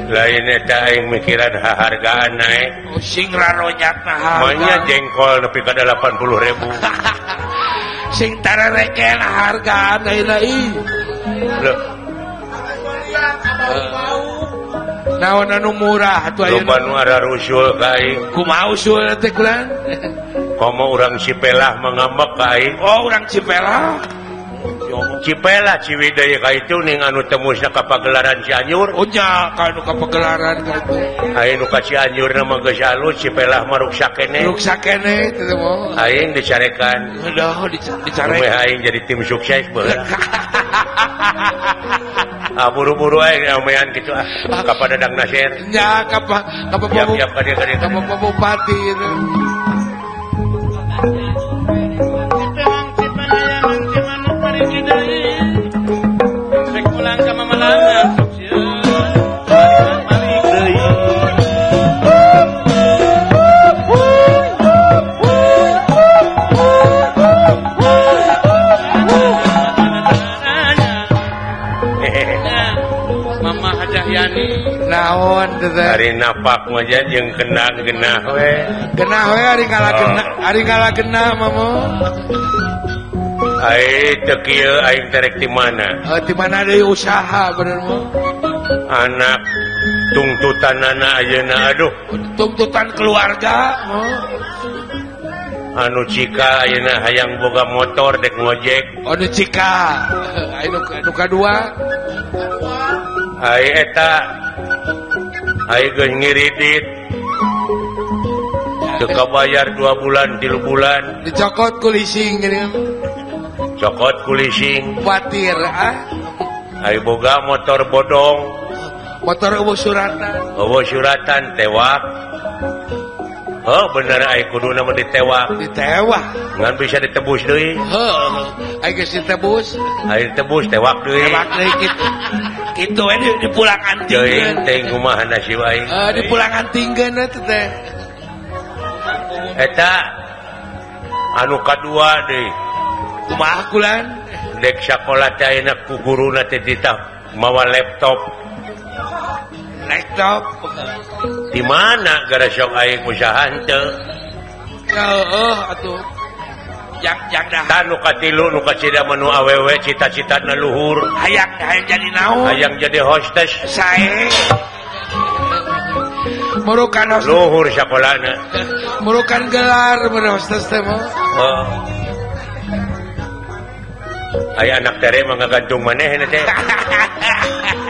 Lain eta aing mikiran hargaan naik oh, sing raronyat maunya jengkol nepi ka 80 ribu. Sing tarareken hargaan lain lain Loh. Uh. naon anu murah rusul ku mausul komo urang sipelah mengambek aing. Oh urang sipelah Cipela Ciwidaya itu ning anu temusnya kapagelaran Cianyur Unya kanu kapagelaran Aing nu ka Cianyur nama geus alus Cipela maruk kene ruksa kene itu mau. Aing dicarekan. Aduh dicarekan. Meh aing jadi tim sukses beulah. ah buru-buru aing ah, amean kitu ah ka padadang nasir. Nya ka ka bupati. Ka bupati. naon hari napak maja jeung kena genah we genah we ari oh. genah ari ngalah genah mamo Ai tekil aing terek di mana? Eh, di mana ada usaha bener mo? Anak tuntutan anak ayeuna aduh tuntutan keluarga mo. Anu cika ayeuna hayang boga motor dek ngojek. Anu cika. Anu kedua. Haieta Hai ngiridit suka bayar dua bulan tilu bulan. Dicokot kulising cokot kulising khawatir ah. Hai boga motor bodong. Motor eueuh suratan. Eueuh suratan tewak. oh bener ai kuduna mah ditewak ditewah. Ngan bisa ditebus deui. Heuh aya geus ditebus. Ai tebus tewak deui. Tewak deui kitu kitu we di, di pulang Deui antingkeun teh kumaha nasib aing Eh, di pulang antingkeun teh eta anu kadua deui. Kumaha kulan? Dek sakola teh ayeuna ku guruna teh ditah mawa laptop. laptop. Di mana gara sok aing usaha henteu heeh atuh. Jak jak dah. Da nu katilu nu kacida menu awewe cita-citana luhur. Hayang hayang jadi naon? Hayang jadi hostess. Sae. Murukan hostess. Luhur sakolana murukan gelar mun hostes teh mah. Oh. Ayah anak tere mah gagantung maneh teh.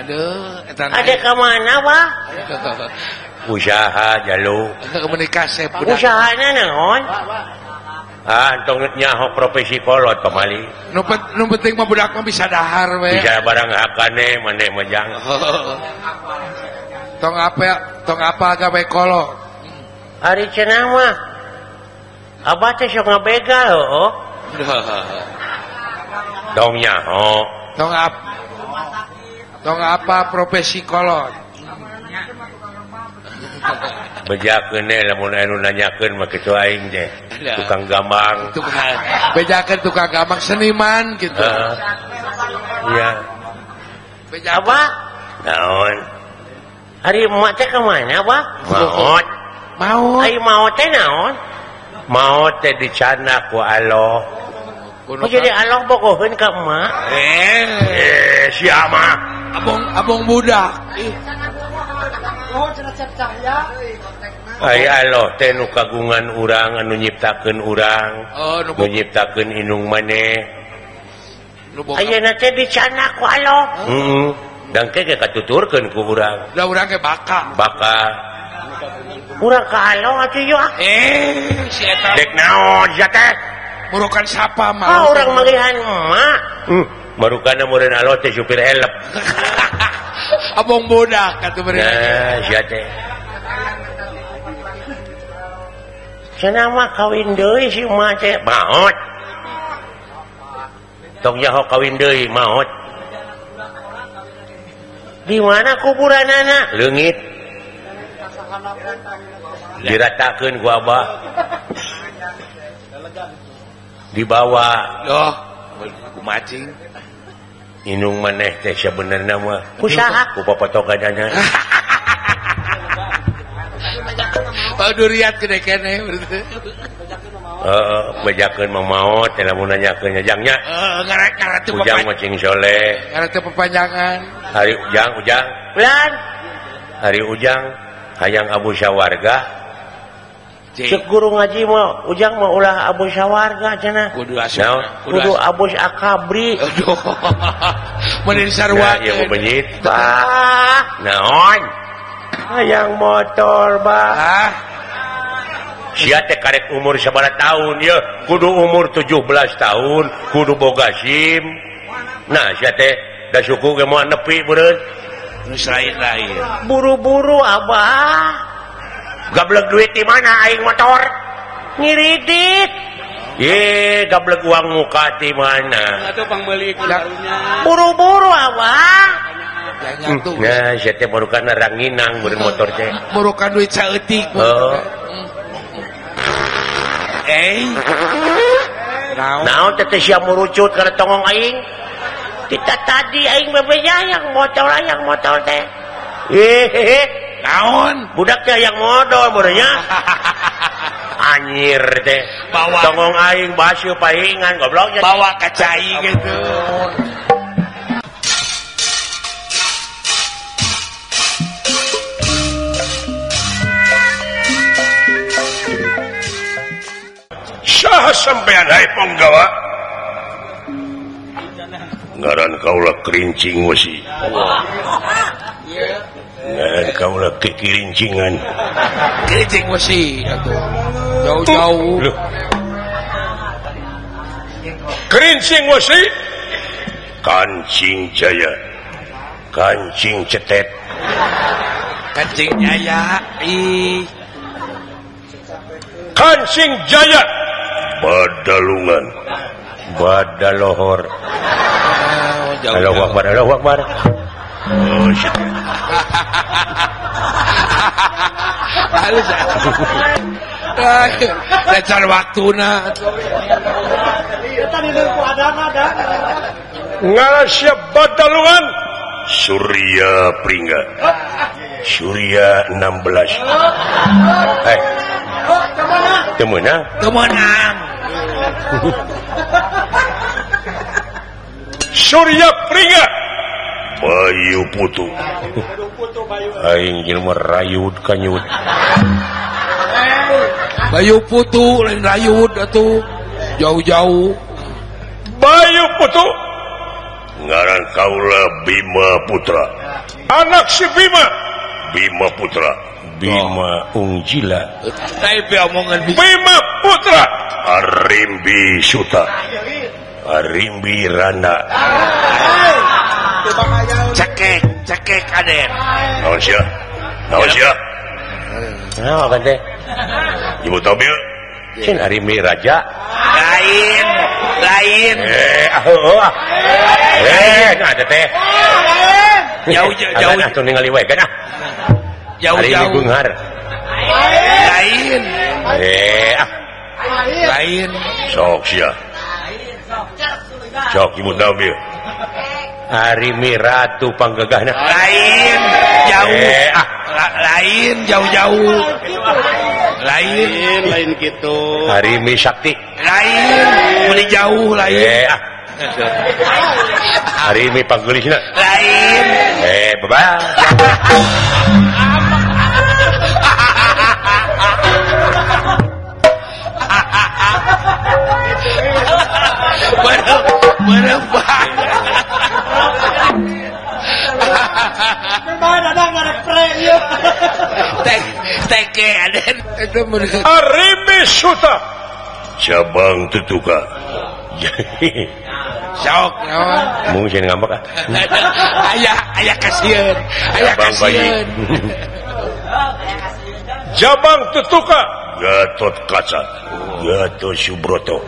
Aduh, ada ke mana Pak usaha jalu usahanyahon ah, nyaho profesi kolot pemali nu penting mah budak bisa dahar we. bisa barang hakane mana mejang tong apa tong apa gawe kolot hari cenah mah abah teh sok ngabegal oh. Dong nyaho tong apa tong apa profesi kolon bejakenanyakan aing teh tukang gambang, tukang tukang gampang seniman gitu. Uh, ya apa? Naon? Hari emak teh kemana Pak maut mau hari maut teh naon? Maot teh dicanak ku Allah kuno jadi anak bogohin ke emak. Eh, eh si ama. Abong abong budak. Ih. Ay Allah tenu kagungan urang anu nyiptakeun urang. Oh, nu nyiptakeun inung maneh. Ayeuna teh dicana ku Allah heeh dan teh ge katuturkeun ku urang. Da urang ge baka. Baka. Kurang kalau eh si eta. Dek naon merukan siapa mah ah, orang melihat emak. Hmm, merukan murid teh supir help abong bodak kata mereka. Nah, ya teh senama kawin deui si emak teh maot tong jaho kawin deui maot di mana kuburan anak leungit. Diratakeun ku abah. di bawah loh kucing maneh teh bener nama usaha ku potokannya Oh, duriat kene kene berarti. Heeh, bejakeun mah maot teh lamun nanyakeun jangnya. Heeh, ngarek ngarek teu Ujang mah soleh. Ngarek teu pepanjangan. Hari Ujang, Ujang. Bulan. Hari Ujang hayang Abu Syawarga guru ngaji mau ujang mau ulah Abu syawarga cenah? Kudu asal kudu Abu akabri aduh. Mending sarwa ya benyit bah naon? Hayang motor bah ah. sia teh karek umur sabaraha tahun ya. Kudu umur 17 tahun kudu boga SIM. Nah sia teh da suku ge moal nepi beureun. Lain-lain buru-buru abah. gablek duit di mana aing motor? Ngiridit. Ye gablek uang muka di mana? Atau pembeli buru-buru awak nah saya teh merukan orang nginang beri motor saya merukan duit saeutik oh. eh naon? Teh sia murucut karena tongong aing? Kita tadi aing bebejayang motor ayang motor teh. Hehehe. naon? Budak teh yang modal mudahnya anjir teh. Bawa. Tongong aing basuh paingan gobloknya bawa kacai gitu Saha sampean hai penggawa. Ngaran kaulah kerincing wasi. Oh. Eh, kaulincingan jauh-jauh. Kerincing wasi kancing jaya. Kancing cetet. Kancing jaya ih kancing jaya. Badalungan. Badalohor. Ah, Allahu Akbar Allahu Akbar Oh, hahahacar waktu ngarasya bataluan Surya Pringga Surya 16 eh temenang temenang Surya Pringga Bayu Putu. Aing jelma rayud kanyut Bayu Putu lain rayud atuh. Jauh-jauh. Bayu Putu. Ngaran kaula Bima Putra. Anak si Bima. Bima Putra. Bima oh. Ungjila tapi omongan Bima. Putra. Arimbi Suta. Arimbi Rana. Ah. cekek cekek Aden no, no, no, ibu mobil Harimi Raja lain lain. Eh, oh, ah. eh, nah, teh. Jauh jauh jauh. jauh ningali we kan jauh jauh. Benghar lain. Eh ah. Lain. Sok sia. Sok ibu mobil Arimi Ratu panggegah lain jauh. Eh. ah, la, lain jauh-jauh. Lain. Lain, lain gitu. Arimi Sakti. Lain muni jauh lain. Eh, ah. Arimi panggulisna lain. Eh bebas Bener, Berapa? cabang tutuka sok mungkin ngambek ah. ayah ayah kasihan. Ayah kasihan. Jabang tutuka Gatot Kaca. Gatot Subroto.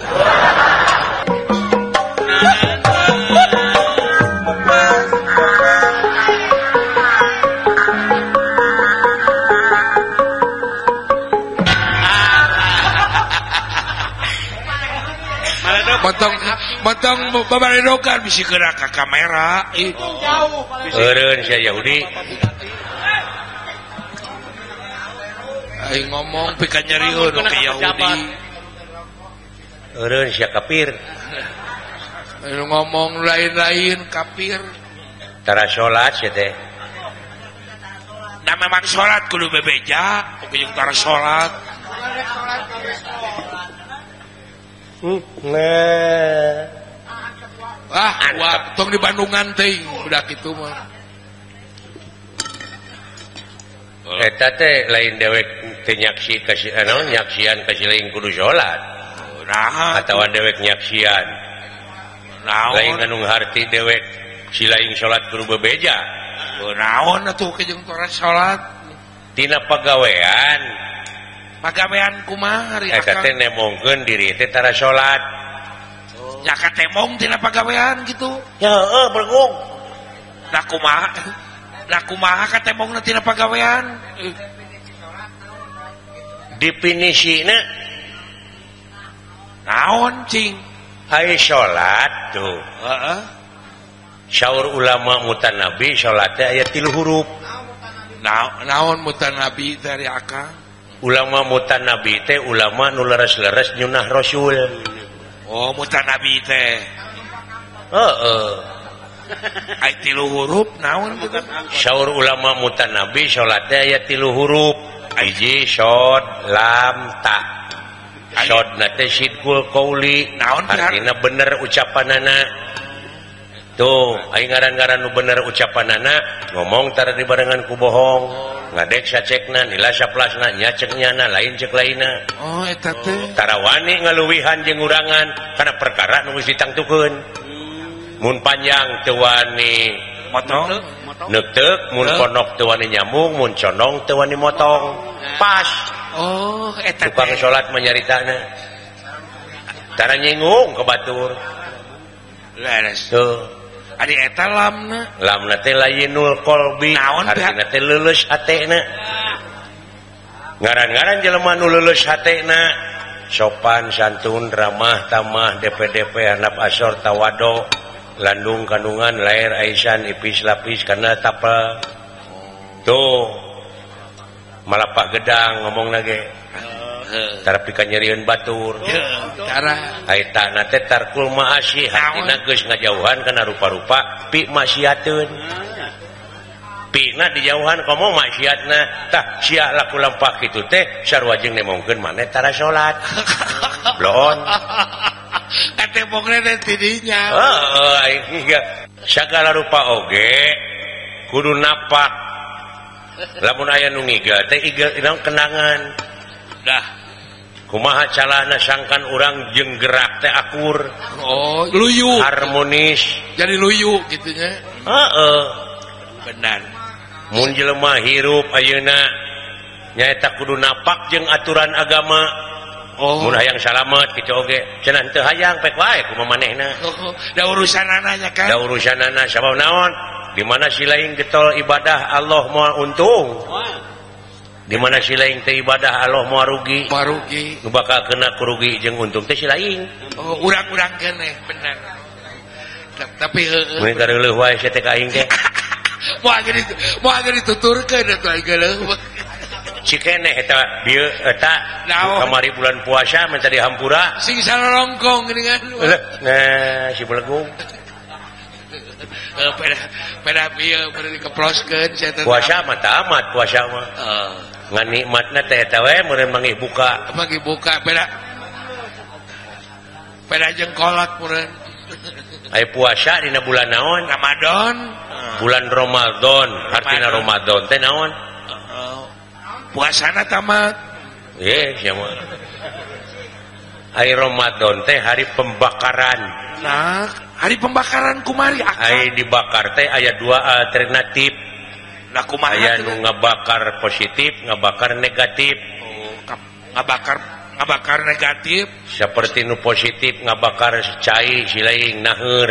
potong potong babakan bisi gerak ke kamera. Ih. Eureun sia Yahudi. Aing ngomong pika nyariun ke Yahudi. Eureun sia kafir Aing ngomong lain-lain kafir Tara salat sia teh. Nah memang salat kudu bebeja, oke jeung tara salat. ah tong di Bandungan ting udah gitu mah. Eta teh lain dewek teh nyaksi kasih anu nyaksian kasih lain kudu salat nah atawa dewek nyaksian. Nah lain anu harti dewek si lain salat kudu bebeja. Naon atuh ke jeung salat tina pagawean. pagawean kumah hari eh, mungkin diri tetara salat ya katemong tina pagawean gitu. Ya eh bergung nah kumaha? Lah kumaha katemong tina pagawean? Definisina naon cing? Hai salat tuh. Heeh. Syaur ulama mutan nabi sholatnya ayat tilu huruf. Naon mutan nabi dari akang ulama mutan nabi teh ulama nu leres-leres nyunah rasul. Oh mutan nabi teh. Heeh. Ai tilu huruf naon? Syaur ulama mutan nabi salat teh aya tilu huruf. Hiji shod lam ta. Shod nate sidkul qauli naon artina bener ucapanana. Tuh aing ngaran-ngaran nu bener ucapanana ngomong tara dibarengan ku bohong. ngadek cekna nilasnanya na lain cek laintarawan oh, ngaluwihan jengurangan karena perkara nu ditang tukun mun panjang tewani motong. Nutuk Mu ponok tewani mun condong conong tewani motong. Pas. Oh eta tukang salat menyaritana tara nyinggung ke Batur. Leres. Tuh. eta lamna. Lamna teh lainul qalbi. naon hartina teh leuleus hatena. Ngaran-ngaran jelema nu leuleus hatena. Sopan santun ramah tamah DPDP handap asor tawado. Landung kandungan lair aisan ipis lapis karena tapel. Tuh. Malapak gedang ngomong lagi tar pika nyeriun batur. Geus ngajauhan kana rupa-rupa. Pi maksiatun pina dijauhan komo maksiatna tah sia laku lampak kitu teh sarua jeung nemongkeun maneh tara salat blon segala rupa oge kudu napak lamun aya nu ngiga teh iga kenangan. Dah. kumaha calana sangkan orang jeng gerak teh akur. Oh luyu. Harmonis. Jadi luyu gitunya heeh. Benar. Mun jelema hirup ayeuna. Nyaeta kudu napak jeung aturan agama. Oh. Mun hayang salamet kitu oge. Cenah teu hayang pek wae kumaha manehna. Oh, da urusan nya kan da urusanana sabab naon? Di mana si lain getol ibadah Allah mau untung? Oh. dimana silain teh ibadah Allah mau rugi. Rugi. Bakal kena kerugi jeng untung teh silain oh urang-urang kene bener. Tapi uh, mungkin kare wae wae teh kaing teh. Moal geus moal geus dituturkeun atuh aing leuh Cikene eta bieu eta kamari bulan puasa minta di hampura sing sarorongkong geuningan nah si belegung Uh, eh, pada pada bieu pada dikeploskeun setan puasa mah tamat puasa mah. Uh. ngan nikmatna teh tawe meureun mangi buka mangi buka beda beda jengkolak meureun. Aya puasa dina bulan naon? Ramadan. Ah. Bulan Ramadan. Artinya Ramadan. Teh naon? Uh-uh. Puasana tamat. Ye mah. Air Ramadan teh hari pembakaran. Nah hari pembakaran kumari akal. Dibakar teh ayat dua eh, alternatif nga bakar positif ngabakar negatif. Oh, bakar ngabakar negatif? Seperti nu positif nga bakar cair silain nahur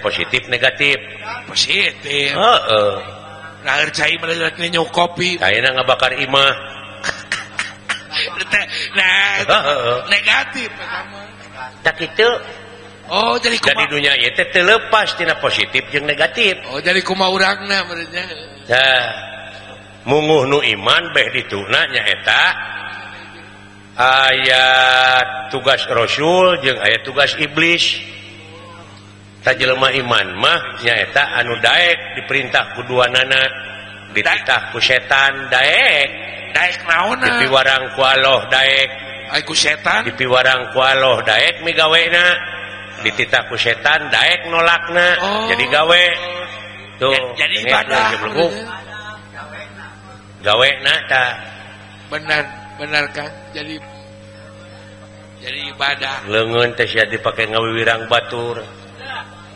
positif negatif. Positif. Kopi. Nga bakar Imah. Negatif. Tak itu Oh jadi jadi dunia itu terlepas tina positif yang negatif. Oh jadi kuma urangna menurutnya nah munguh nu iman beh dituna nyaeta ayat tugas rasul jeung ayat tugas iblis. Tak jelema iman mah nyaeta anu daek diperintah kuduanana dititah ku setan daek. Daek naon dipiwarang ku Allah daek. Ai ku setan. Dipiwarang ku Allah daek migawena dititaku setan Daek nolakna. Oh. jadi gawe. Tuh eh, jadi gawe benar benarkah jadi jadi ibadah. Lengan Tesya dipakai ngawirang Batur.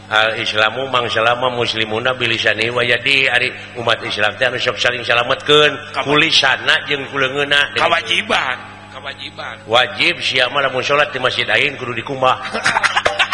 Al Islamu mangsalama muslimuna bilisani wayadi. Ari umat Islam teh anu sok saling salametkeun. Kulisana jeung kuleungeuna kewajiban kewajiban wajib sia mah lamun salat di masjid aing kudu dikumbah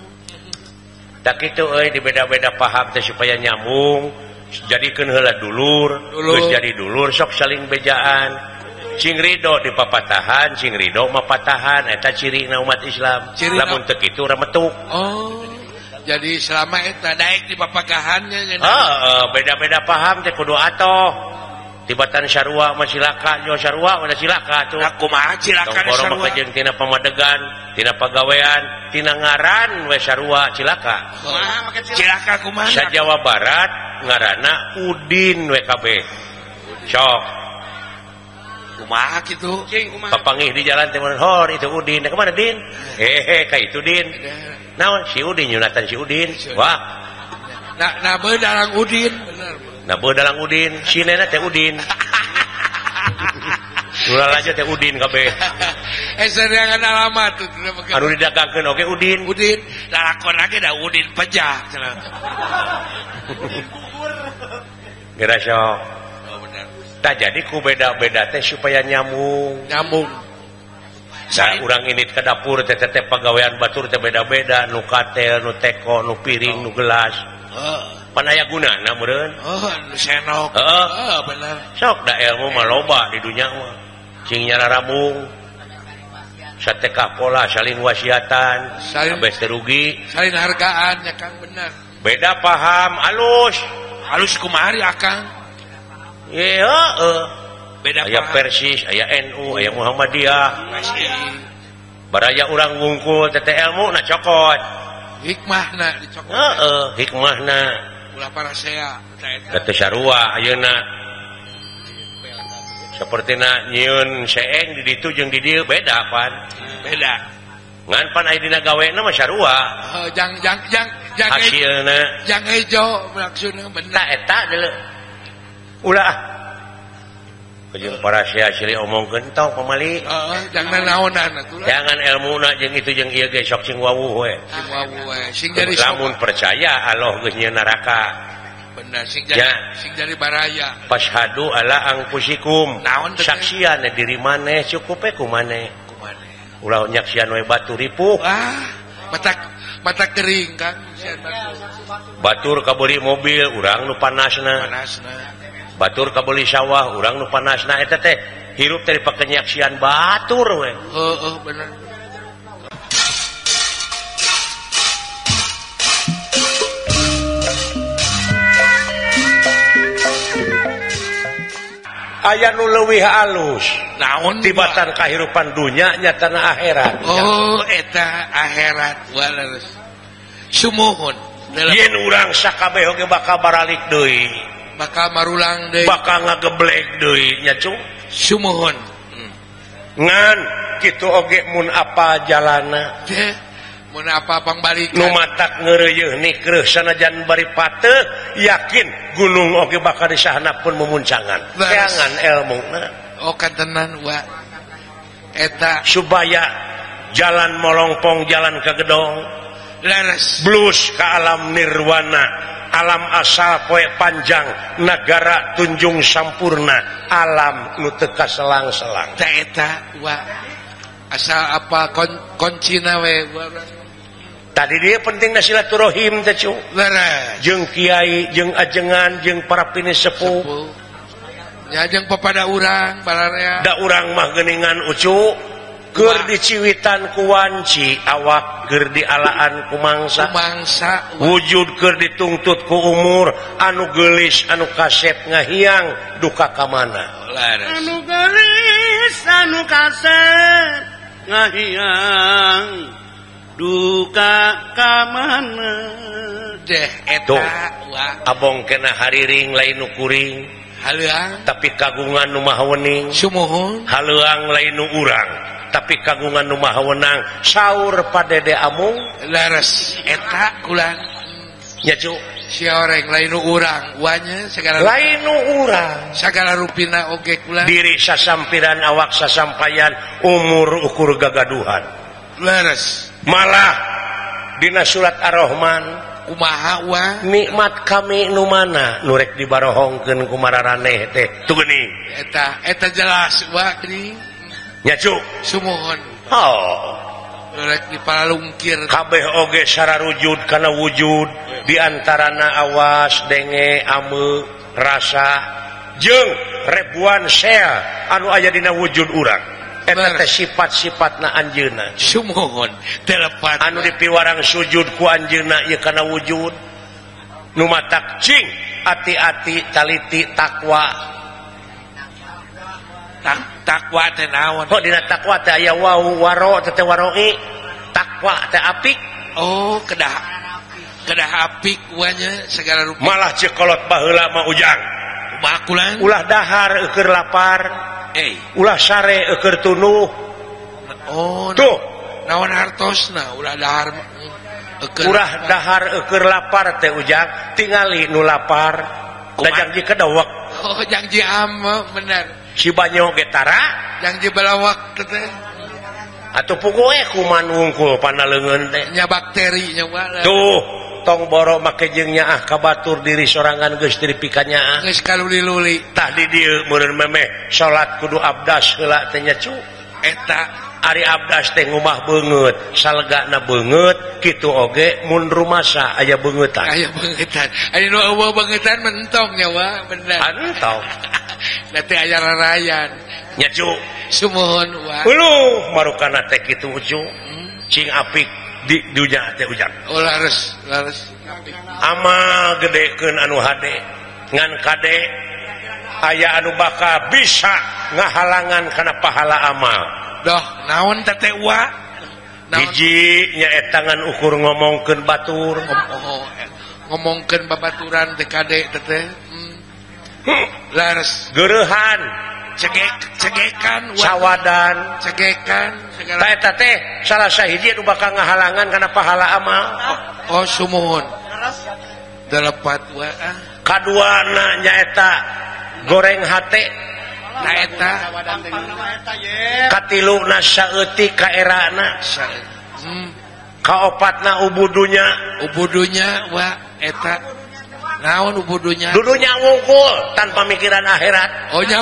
itu eh, di beda-beda paham teh supaya nyambung. Jadikeun heula dulur geus jadi dulur sok saling bejaan. Cing Ridho di papatahan Cingridho mapatahan eta ciri na umat Islam. Ciri namun tek itu remetuk oh jadi selama eta daik di papakahannya beda-beda paham teh kudu atoh. tibatan Syarwa masilaka Jo Syarwa udah silaka tuh. Aku silakatina pemadegan tidak pegawaian Tina ngaran we Syarwa cilaka cilaka kumaha? Jawa Barat ngarana Udin WKB sok. Kumaha gitu papangih di jalan Timur Hor itu Udin. Nah, kemana Din? Hehe kayak itu Din. Naon? Si Udin Yunatan si Udin. Wah. Nah, nah benar Udin. Bener. dalang Udin. Udin. Aja teh Udin kabeh. Eh, alamat Anu didagangkan oke Udin. Udin. Lakon lagi dah Udin pecah Gerasyo oh, tak jadi ku beda-beda teh supaya nyamung nyamung Nah, urang ini ke dapur TTT pegawaian Batur beda-beda. Nukatel nuteko nu piring nu gelas. Panaya guna sok ilmu maloba di dunia singnya Rabung sate kapola saling wasiatan saling rugi. saling hargaan ya Kang benar beda paham alus. Halus kumari akan iya yeah, uh. beda aya Persis aya NU aya Muhammadiyah. Baraya orang ngungkul TTLmu nah cokot. Hikmah dicokot. Uh, hikmah ulah saya kata sarua ayeuna. Sepertina seeng di ditu jeung di dieu beda pan. Beda. Ngan pan aya dina gawena mah sarua heeh jang jang jang jang e- hasilna. jang hijau maksudna bener. Eta dulu ulah para cili omong gentong pemali. Ah, jangan naon jangan ilmu jeng itu jeng namun percaya Allah Allahnya neraka. Ala angku naon saksian diri maneh cukup ku maneh. Ulah nyaksian we batu ripuh. Ah, mata mata kering kan batur kabeli mobil urang nu panasna. Panasna. batur kabeli sawah urang nu panasna eta teh hirup dari pakenyaksian batur we. Oh, bener. Aya nu leuwih alus. Naon tibatan kahirupan dunya nyatana akhirat. Oh eta akhirat waleres sumuhun. Yen urang sakabeh oge bakal baralik deui. bakal marulang deui. Bakal ngageblek duitnya cu. Sumuhun. Hmm. ngan gitu oge mun apa jalana? Mun apa pangbalik nu matak ngeureuh nikreuh sanajan bari pate yakin gunung oge bakal disahana pun memuncangan. Jangan ilmu oh kantenan wa. Eta. Supaya jalan molongpong jalan ke gedong Leres. blues ke alam nirwana. alam asal poie panjang negara Tunjung sampurna alam nuteka selang-selang. Asal apa kon koncina we tadi dia penting silaturahim jeng Kyai jeng ajengan jeng para pinis sepuh. Jeng urang balarea. para urang mah geningan ucu. Ger diciwitan kuwanci awak ger di alaan kumangsa mangsa. Wujud ger ditungtut ku umur anu gelis anu kasep ngahiang duka ka mana? Anu gelis anu kasep ngahiang duka ka mana? Deh eta abong kena hariring lain ukuring haluang. Tapi kagungan Numahawening sumuhun. Haluang lain urang. Tapi kagungan Numahawenang sahur pada Amung. Laras etak si orang lain urang. Wanya segala lain urang. Segala ruina oge okay, diri sasampiran awak sasampayan umur ukur gagaduhan. Laras. Malah Dina surat ar-rahman. kumahawa nikmat kami nu mana? Nurek dibarohongkeun ku kumararaneh teh. Tugeni eta eta jelas sumohon oh. Dipalungkir. Kabeh oge secara wujud karena wujud diantarana awas denge ame rasa. Jeng ribuan sel. Anu aya dina wujud urang. sifat-sifat na anjeunna. Sumuhun telepat anu dipiwarang sujud ku anjeunna ya karena wujud. Numa takcing hati-hati taliti takwa. Tak takwa teh naon? Oh, Kok takwa teh aya wau waro tete waroi. Takwa teh apik. Oh kedah kedah apik wanya segala rupa. Malah cekolot baheula mah ujang. Bakulan ulah dahar keur lapar. eh. ulah sare eker tunuh oh, tuh naon hartosna ulah dahar e urah dahar eker lapar teh ujang tingali nu lapar. Dajang ji kedawak oh janji ama bener eh, si banyo getara janji balawak teh atau pugoe eh kuman wungkul panah lengan teh nya bakteri nya tuh tong boro make jengnya ah kabatur diri sorangan geus diri pikannya geus kaluli luli tah di dia meureun memeh salat kudu abdas heula teh nyacu. Eta. Ari abdas teh ngumah beungeut salgana beungeut kitu oge mun rumasa aya beungeutan aya bangetan ari nu eueuh beungeutan mentong nyawa bener. Ah, mentong da teh aya rarayan. Nyacu. Sumuhun wa uluh marukana teh kitu ucu. Hmm. Cing apik di dunya teh ujang oh, lares lares amal gedekeun anu hade ngan kade aya anu bakal bisa ngahalangan kana pahala amal. Doh naon tete wa hiji nyaet tangan ukur ngomongkeun batur. Ngom oh, oh eh, ngomongkeun babaturan teh kade tete hmm. hmm. lares gerehan cegek cegekan sawwadan cegekan. Salah sahiji anu bakal ngahalangan kana pahala amal Oh, oh summohun wa ah. kadua na nyaeta goreng hate. Na eta. Katiluna saeuti ka erana. hmm. kaopatna ubudunya. Ubudunya wa eta. Naon ubudunya? Dudunya wungkul tanpa mikiran akhirat. Ohnya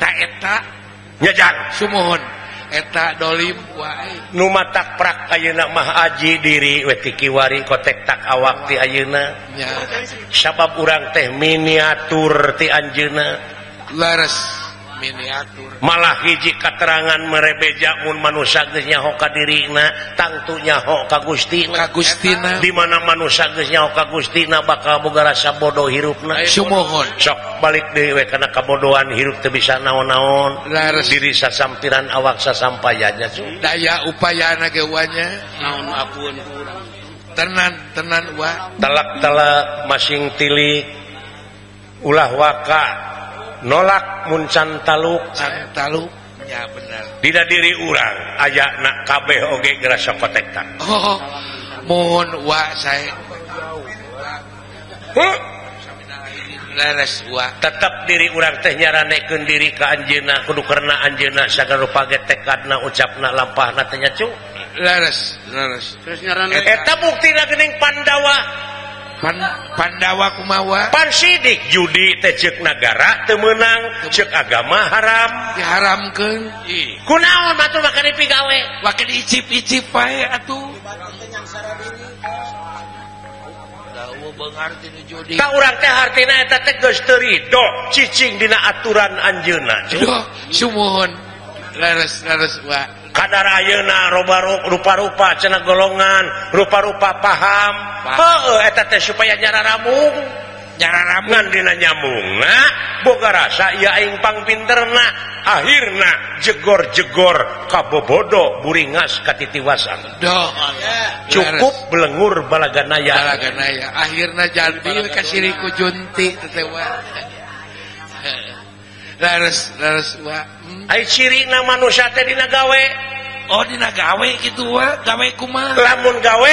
taetamohon eta. Dolim wae. Nu matak prak ayeuna mah aji diri we tikiwari kotek tak awak ti ayeuna. Nya sabab urang teh miniatur ti anjeuna. Leres malah hiji keterangan merebejakmun manusianya hoka dirina tangtunya hoka Gustina. Gustina. Dimana manusianya hoka Gustina bakal Bogara bodoh hirupna. Sumohon. Sok balik dewe karena kebodohan hirup tuh bisa naon-naon. Diri sasampiran awak sasampaiannya daya upaya anak kewanya naon apun tenan tenan wa telak-telak masing tilik ulah waka. nolak Muncan Taluk. Taluknya benar. Tidak diri urang aya nak kabeh oge gerasa kotektan. Oh mohon wa saya. Huh? leres wa. Tetap diri urang teh nyaranekeun diri ka anjeunna kudu karena anjeunna sagala rupa ge tekadna ucapna lampahna teh nyacu leres leres terus nyaranekeun eta buktina geuning Pandawa. Pan, Pandawa kumawa Pansidik judi teh ceuk nagara teu meunang ceuk agama haram diharamkan kunaon batu makan dipigawe makan diicip-icip wae atuh Tak urang teh hartina eta teh geus teu ridho cicing dina aturan anjeunna. Duh, sumuhun. Leres leres wae. kadar ayeuna rupa-rupa cena golongan rupa-rupa paham. Supaya nyara ramung nyara ramungan dina nyamung boga rasa ieu aing pangpinterna akhirna jegor-jegor kabobodo buringas katitiwasan. Cukup belengur balaganaya. Balaganaya. Akhirna jantil kasiriku junti tetewa Hmm. ciri gawe. Oh gawe gitu gawe kuma lamun gawe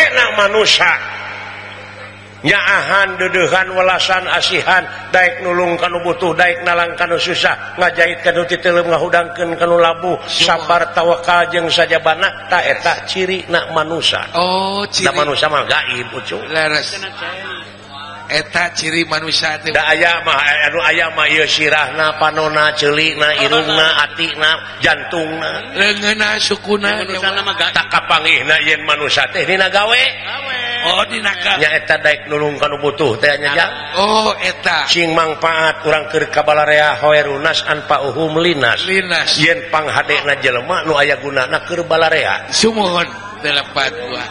nyahan duduhan welasan asihan Daik nulung kanu butuh Daik nalang kanu susah. Ngajahit kan hudangkan kanu labu sabar tawakal kajeng saja bana tak eta ciri na manusia. Oh gaib ucu Leres. eta ciri manusia teh. Da aya mah eh, anu aya mah ieu sirahna panona ceulina irungna atina jantungna. Leungeuna sukuna. Manusana mah tak kapangihna yen manusia teh dina gawe. Oh dina gawe nya eta daek nulung kana butuh teh nya jang oh eta. Cing mangpaat urang keur kabalarea hoerunas anpa uhum linas linas yen panghadena jelema nu aya gunana keur balarea. Sumuhun telepat dua.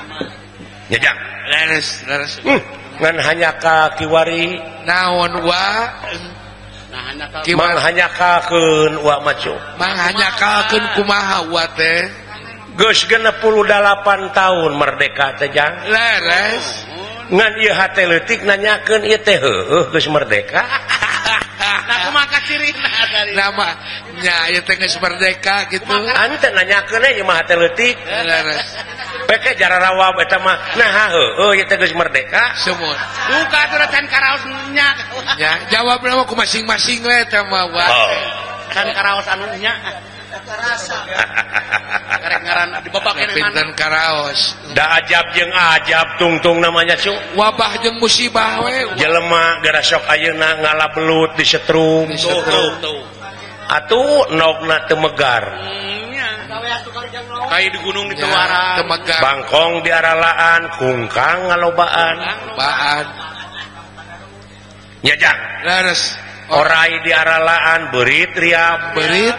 Nya jang leres leres hmm. Ngan hanya ka kiwari naon wa Mang hanya kakeun wa macu. Mang hanya kakeun kumaha wa teh? Geus 68 tahun merdeka teh jang. Leres. Ngan ieu hate leutik nanyakeun ieu teh heuh geus merdeka. nah kumaha cirina tadi. Nama nya ieu teh geus merdeka gitu. Ante nanyakeun kena ya mah leutik. Leres. jarak rawa eta mah nah ieu teh geus merdeka. Semua buka turatan karaosnya ya jawab nama aku masing-masing lah tema kan oh. karaosannya Karaos. Da ajab jeung ajab tungtung namanya cu. Wabah jeung musibah we. Jelema gara sok ayeuna ngalah belut di setrum. Atuh nogna temegar kayak di gunung di Tewara temegar bangkong di aralaan kungkang ngalobaan. Baan nyajak leres orai di aralaan berit Ria berit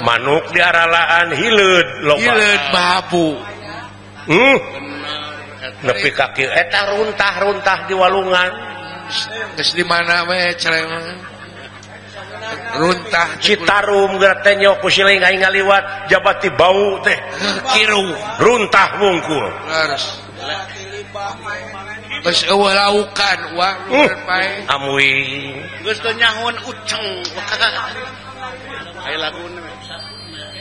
manuk di aralaan hilud lobu hmm? nepi kaki eh, eta runtah-runtah di walungan. Di mana runtah Citarum gertenyo kusiling aing ngaliwat jabati bau teh. Kiru. Runtah wungkul harus laukan nyaun uceng.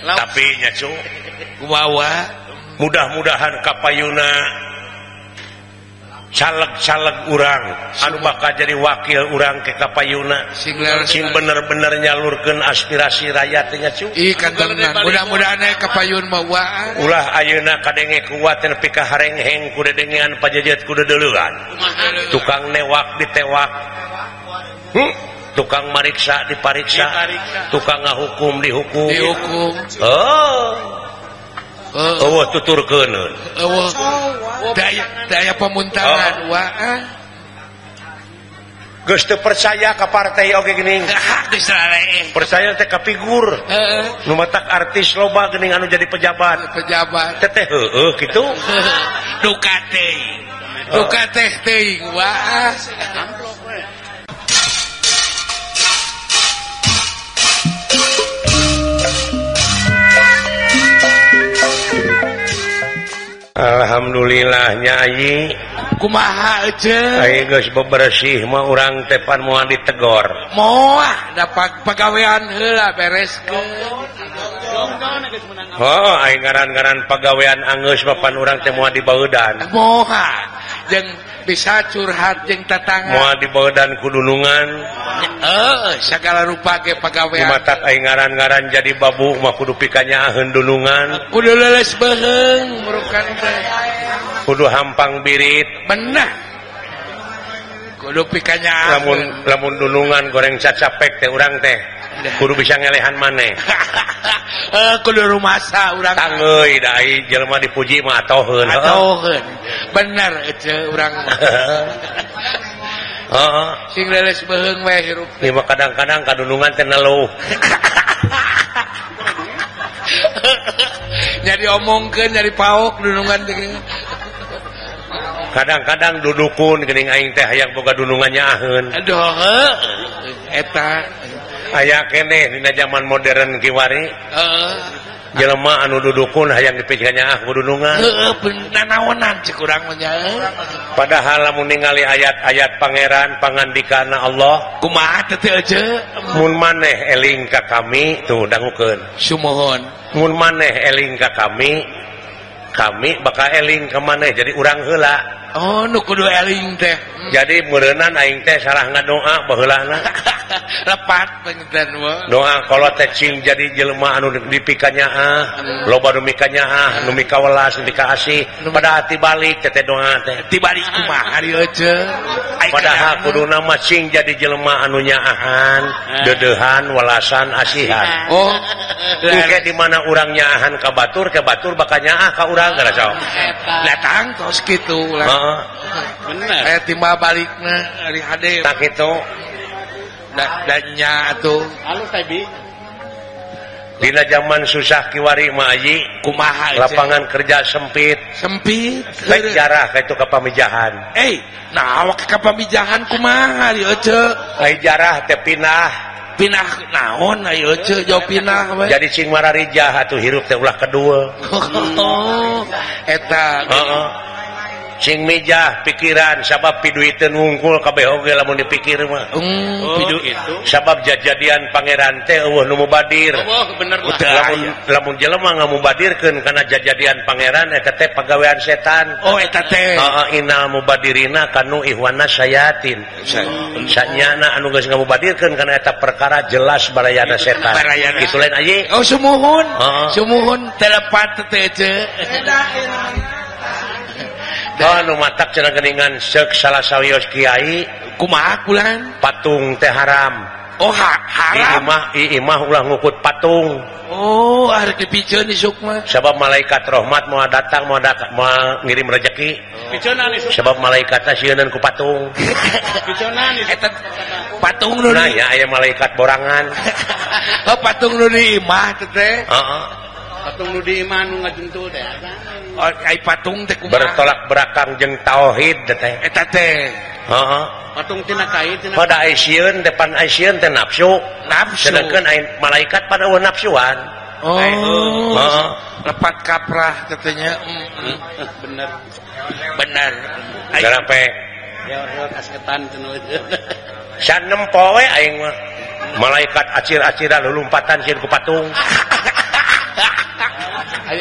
Tapinya cu wawa mudah-mudahan kapayuna caleg-caleg urang. Anu bakal jadi wakil urang ke Kapayuna. Sing bener-bener nyalurkan aspirasi rakyatnya cu. Mudah-mudahan Kapayun mau ulah ayeuna kadenge kuat nepi ka harengheng kuda dengan pajajet kuda deluan tukang newak ditewak. Hmm? tukang mariksa dipariksa. Tukang ngahukum dihukum. Dihukum. Oh. uh, tutur daya Geus oh. teu percaya ke partai oke gening. Eh. Percaya teh ke figur. Numatak artis loba gening anu jadi pejabat. Pejabat. Teteh heeh gitu duka teh. Oh. Duka teh teuing waas Alhamdulillahnyai kumaha bebersih mau orang tepan mua ditegor. Muah dapat pegaweian hela beres ke Oh, garan-garan pegaweian Angus papan orang temu di Baudan moha jeng bisa curhat jeng tatangga. moal dibawa dan kudunungan. Eh segala rupa ke pegawai mata ngaran-ngaran jadi babu mah kudu pikanya hendunungan kudu leles beheng teh. kudu hampang birit. Benar kudu pikanya lamun lamun dunungan goreng cacapek teh urang teh. guru bisa ngelehan maneh. Rumah dipuji bener u kadang-kadang kadunungan tenlu jadi omongkeun dari pauk dunungan kadang-kadang dudukun geuning aing teh yang boga dunungan ahun aduh eta. aya kene dina zaman modern kiwari uh, jelema anu dudukun hayang dipikirnya ah kudunungan uh, nanaonan kurang eh. padahal lamun ningali ayat-ayat pangeran pangandikana Allah kumaha teu aja? mun maneh eling ka kami tuh dangukeun. Sumohon. Mun maneh eling ka kami kami bakal eling ka maneh jadi urang heula. Oh, eling teh jadi merenan aing teh salah nggak doa lepat doa kalau tecing jadi jelema anu dipikannya ah loba numikannya ah numi kawelas numi kasih pada hati balik teh doa teh tibalik kumaha dieu padahal kudu nama cing jadi jelema anunya ahan dedehan welasan asihan oh Oke di mana orangnya ahan ke batur bakanya ah ka urang gara datang tos gitu ulah saya timba balik tak itu. Dannya tuh Dina zaman susah Kiwari Maji kumaha lapangan kerja sempit. Sempit. Jarah itu kepamijahan eh nah awak kepamijahan kumaha dieu teh jarah teh pindah pinah naon ayo ce jauh pinah we. jadi cing mararijah atuh hirup teh ulah kedua. Oh, eta. Heeh. sing mijah pikiran sabab piduiten ngungkul KBG lamun dipikir mah. Um, oh, oh gitu. sabab jajadian Pangeran teh eueuh nu mubadir. Oh, bener lamun, lamun jelema ngamubadirkeun kana jajadian Pangeran eta teh pagawean setan. Oh eta teh. Heeh, inal mubadirina kanu ihwana sayatin. Oh, sanyana anu geus ngamubadirkeun kana eta perkara jelas barayana setan. barayana. Gitu lain aja oh sumuhun. Uh, sumuhun telepat teh mataningan salah kiai. Kyai kulan? patung teh haram. Oh imah ulang ngukut patung. Oh sebab malaikat rahmat mau datang mau datang mau ngirim rezeki oh. sebab malaikat nasionan ku patung. Patung nah, ya, malaikat borangan. Oh, patung imah uh -uh. patung nu diiman nu ngajuntul teh oh, ai patung teh kumaha? Bertolak belakang jeung tauhid teh eta teh. Heeh. Patung tina kai tina pada asieun depan asieun teh nafsu nafsu sedangkeun ai malaikat pada eueuh nafsuan oh. Heeh. Uh lepat kaprah teh nya. Mm, mm. Bener. bener. Bener garape kasketan cenah sanem poe aing mah. Malaikat acir-aciran lulumpatan sieun ku patung.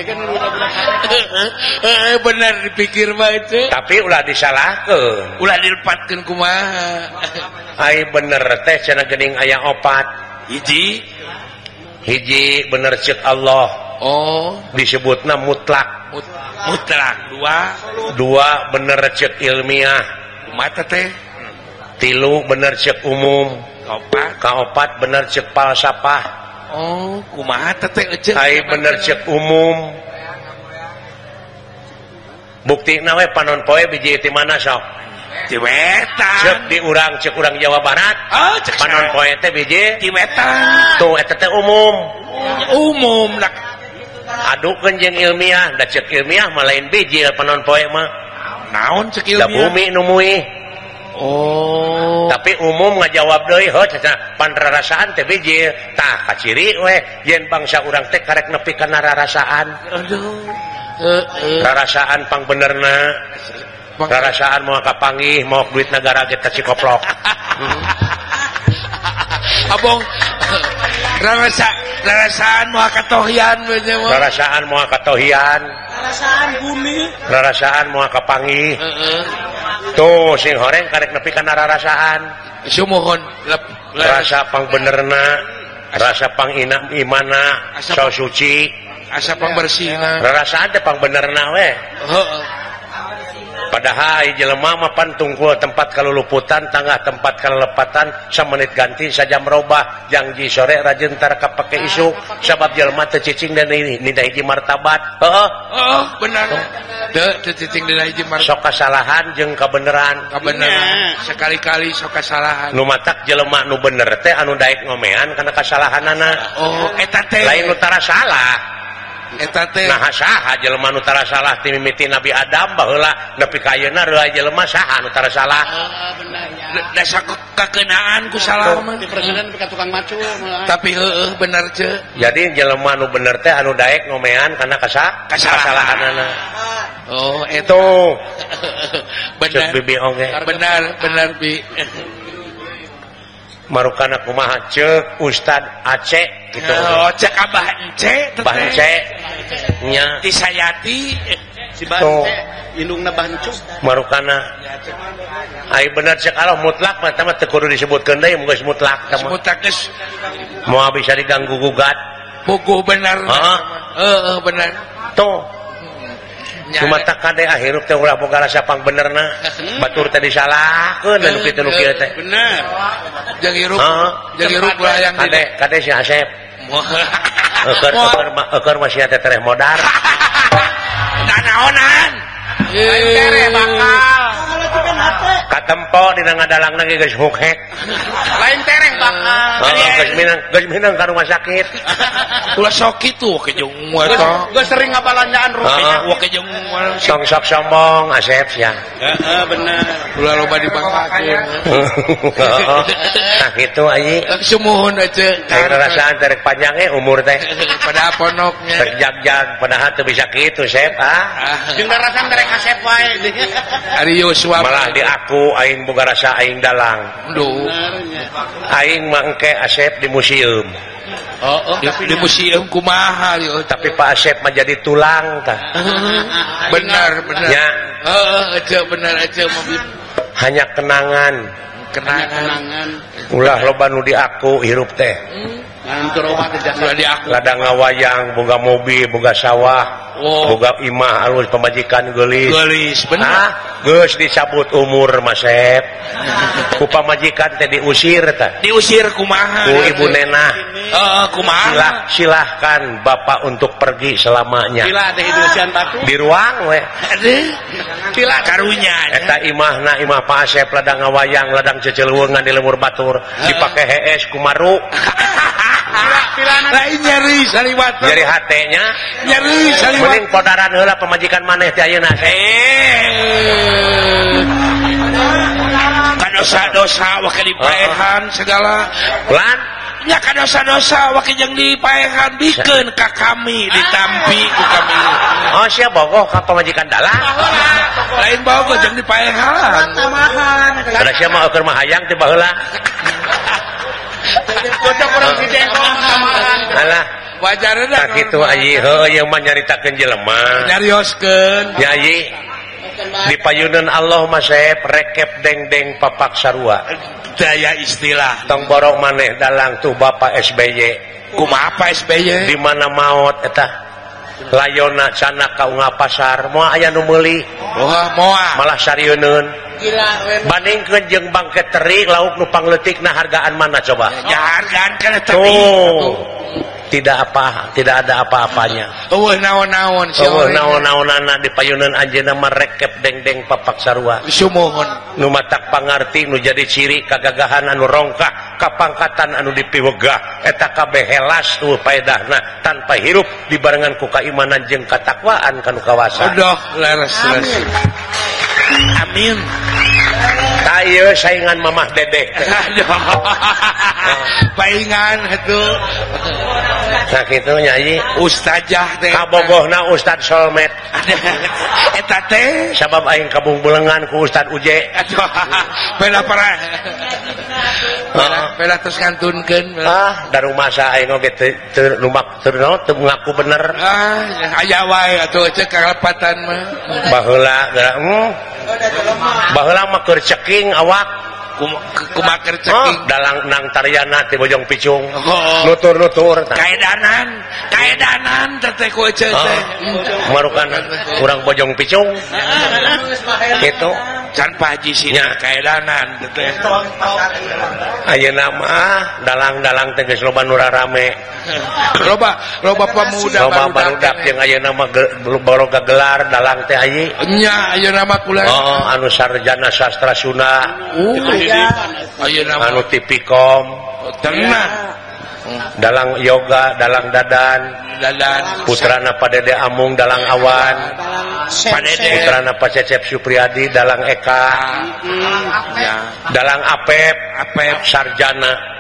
bener eh, eh, dipikir baik tapi ulah disalah ke ulah dilepatkan kuma Hai bener teh cena gening ayam opat. Hiji? Hiji bener cek Allah. Oh. Disebutnya mutlak. Mutlak. Dua? Dua bener cek ilmiah. Mata teh? Tilu bener cek umum. Opat? Kaopat bener cek palsapah Oh kumaha bener cek umum. Bukti nawe panon poe biji di mana sok Ciwetan cek di urang cek urang Jawa Barat. Oh, cek panon poe teh biji. Ciwetan tuh eta teh umum. Umum lah adukeun jeung ilmiah. Da cek ilmiah mah lain biji panon poe mah. Naon cek ilmiah? Da bumi numui Oh. Tapi umum ngajawab panrasaan Tah ciri we yen bangsa urang teh karek nepi karena rasaan eh, eh. rarasaan pang benerna. Rarasaan mau kapangi mau duit negara kita cikoplok. Abong rarasaan mua katohian rarasaan mua katohian rarasaan bumi. Rarasaan mua kapanggih. Mm-hmm. uh -uh. tuh sing horeng karek nepi kana rarasaan sumuhun rasa pang benerna rasa pang inam imana so suci. Asa pangbersihna. rarasaan teh pang benerna we. Heeh uh padahal jelemah pantungkul tempat kaluluputan tangah tempat kalelepatan semenit ganti saja merubah janji sore rajentar kap pakai ah, isu jelema jelma tercicing dan ini hiji martabat. Oh, oh benar. Sok kesalahan jeng kabeneran. Kabeneran. sekali-kali sok kesalahan nu matak jelema nu bener teh anu daik ngomean karena kesalahan anak oh eta teh. Lain utara salah. Jelmanutara salah timiti Nabi Adam bahwalah jelema saha nu Utara salah. Desa kekenaanku salah. Tapi bener ce jadi jelema nu bener teh anu Daek ngomean karena kasa kesalahan Oh itu. Bener bener bener bi. Marukana kumaha cek Ustad Aceh gitu. Oh cek abah cek abah cek nya. Disayati marukana. Ai benar Allah mutlak mah tamat teu kudu disebutkeun deui mun geus mutlak mutlak mau bisa diganggu gugat. Buku benar heeh. Uh, benar tuh. Hmm. Cuma tak kade akhir teh ulah boga rasa pang benerna hmm. batur teh disalahkeun kan nu kitu nu kieu teh. Bener. Jeung hirup jeung hirup ulah yang kade kade si Asep. modar. katempo dina dalang lagi guys hokek lain tereng oh, eh, minang geus minang ke rumah sakit. Ulah sok kitu ke jengwa to. gue sering ngabalanjaan oh, rupanya uh, ke jengwa sok sok sombong asep ya heeh bener. Ulah loba dipangkakin nah gitu ayi. Eh, sumuhun aja air rasaan terek panjangnya eh, umur teh. Pada ponoknya terjag-jag padahal teu bisa kitu sep ah. ah. Jeung rasaan terek asep wae. Ari Yosua salah di aku Aing Buga rasa Aing dalang Aing mangke Asep di museum Oh, oh, di, di museum kumaha yo. Tapi Pak Asep menjadi tulang tah. benar benar. Ya. Oh, oh aja benar aja mobil. Hanya kenangan. Kenangan. Kenangan. Ulah loba nu di aku hirup teh. Hmm. ladang ngawayang boga mobil boga sawah oh. boga Imah alus pemajikan gelis. Gus ah, dicabut umur Masep. Upa majikan teh diusir tak diusir kumaha? Ku ibu nenah uh, kumaha? Silah, silahkan bapak untuk pergi selamanya. Sila, di ruang we. Sila, karunya eta imah na imah Pak Asep ladang ngawayang ladang cecelungan di lemur batur. Dipake hees kumaru. nyeri hatnya nyeri kodaran heula pemajikan maneh ayeuna. Eh. Dosa-dosa wakil dipaehan segala. Pelan nya ka dosa-dosa wakil jeung dipaehan bikin ka kami ditampi ku kami. Oh sia bogoh ka pemajikan dalang? Lain bogoh jeung dipaehan. Kumaha kada sia mah keur mah hayang teh baheula Ah. gitu yang menyaritakan jelemah Nyai. di payunan Allah Mas rekep dengdeng papak sarua. Daya istilah. Tong borong maneh dalang tuh Bapak SBY kuma apa SBY di mana maut eta? layona sana kaunga pasar. Mua aya nu meli malah Syun bandingkeun kejeng bangket terik lauk nupangletik nah hargaan mana coba? Ya, hargaan tidak apa tidak ada apa-apanya. Uh, naon-naon uh, naon-naon di payunan Anjna merekep dengdeng papak sarua. Sumohon nu matak pangarti nu jadi ciri kagagahan anu rongkah kapangkatan anu dipiwegah. Eta kabeh helas tuh paedahna tanpa hirup dibarengan ku keimanan jeng katakwaan kan kawasan. Aduh, leres, leres. amin. Tayo saingan mamah dedek Paingan itu nah gitu nyanyi ustazah teh. Kabogohna ustaz solmet. Eta teh. Sabab aing kabung bulengan ku ustaz uje. Aduh. Para pelah ah. terus ngantunkeun bela. ah dari rumah aing oge teu teu lumak teu ngaku bener. Ah aya wae atuh cek kalepatan mah. Baheula geura hmm. Baheula mah keur ceking awak. Kum- kumaker Oh, ah, dalang nang taryana ti bojong picung. Oh. oh. nutur-nutur kaedanan kaedanan teteh ku cek teh. Ah. Marukan kurang bojong picung. Gitu. can Paji sinya kaelanan Ayo nama dalang-dalang teges loba nura rame loba loba pemuda loba barudak yang mah nama baroga gelar dalang teh ayi nya ayeuna nama kula oh anu sarjana sastra sunda. Uh, ayo nama. Anu tipikom tenang dalang yoga dalang dadan. Dadan. Putrana Padede Amung dalang awan. Putrana Pak Cecep Supriyadi dalang Eka. Dalang Apep. Apep. Sarjana.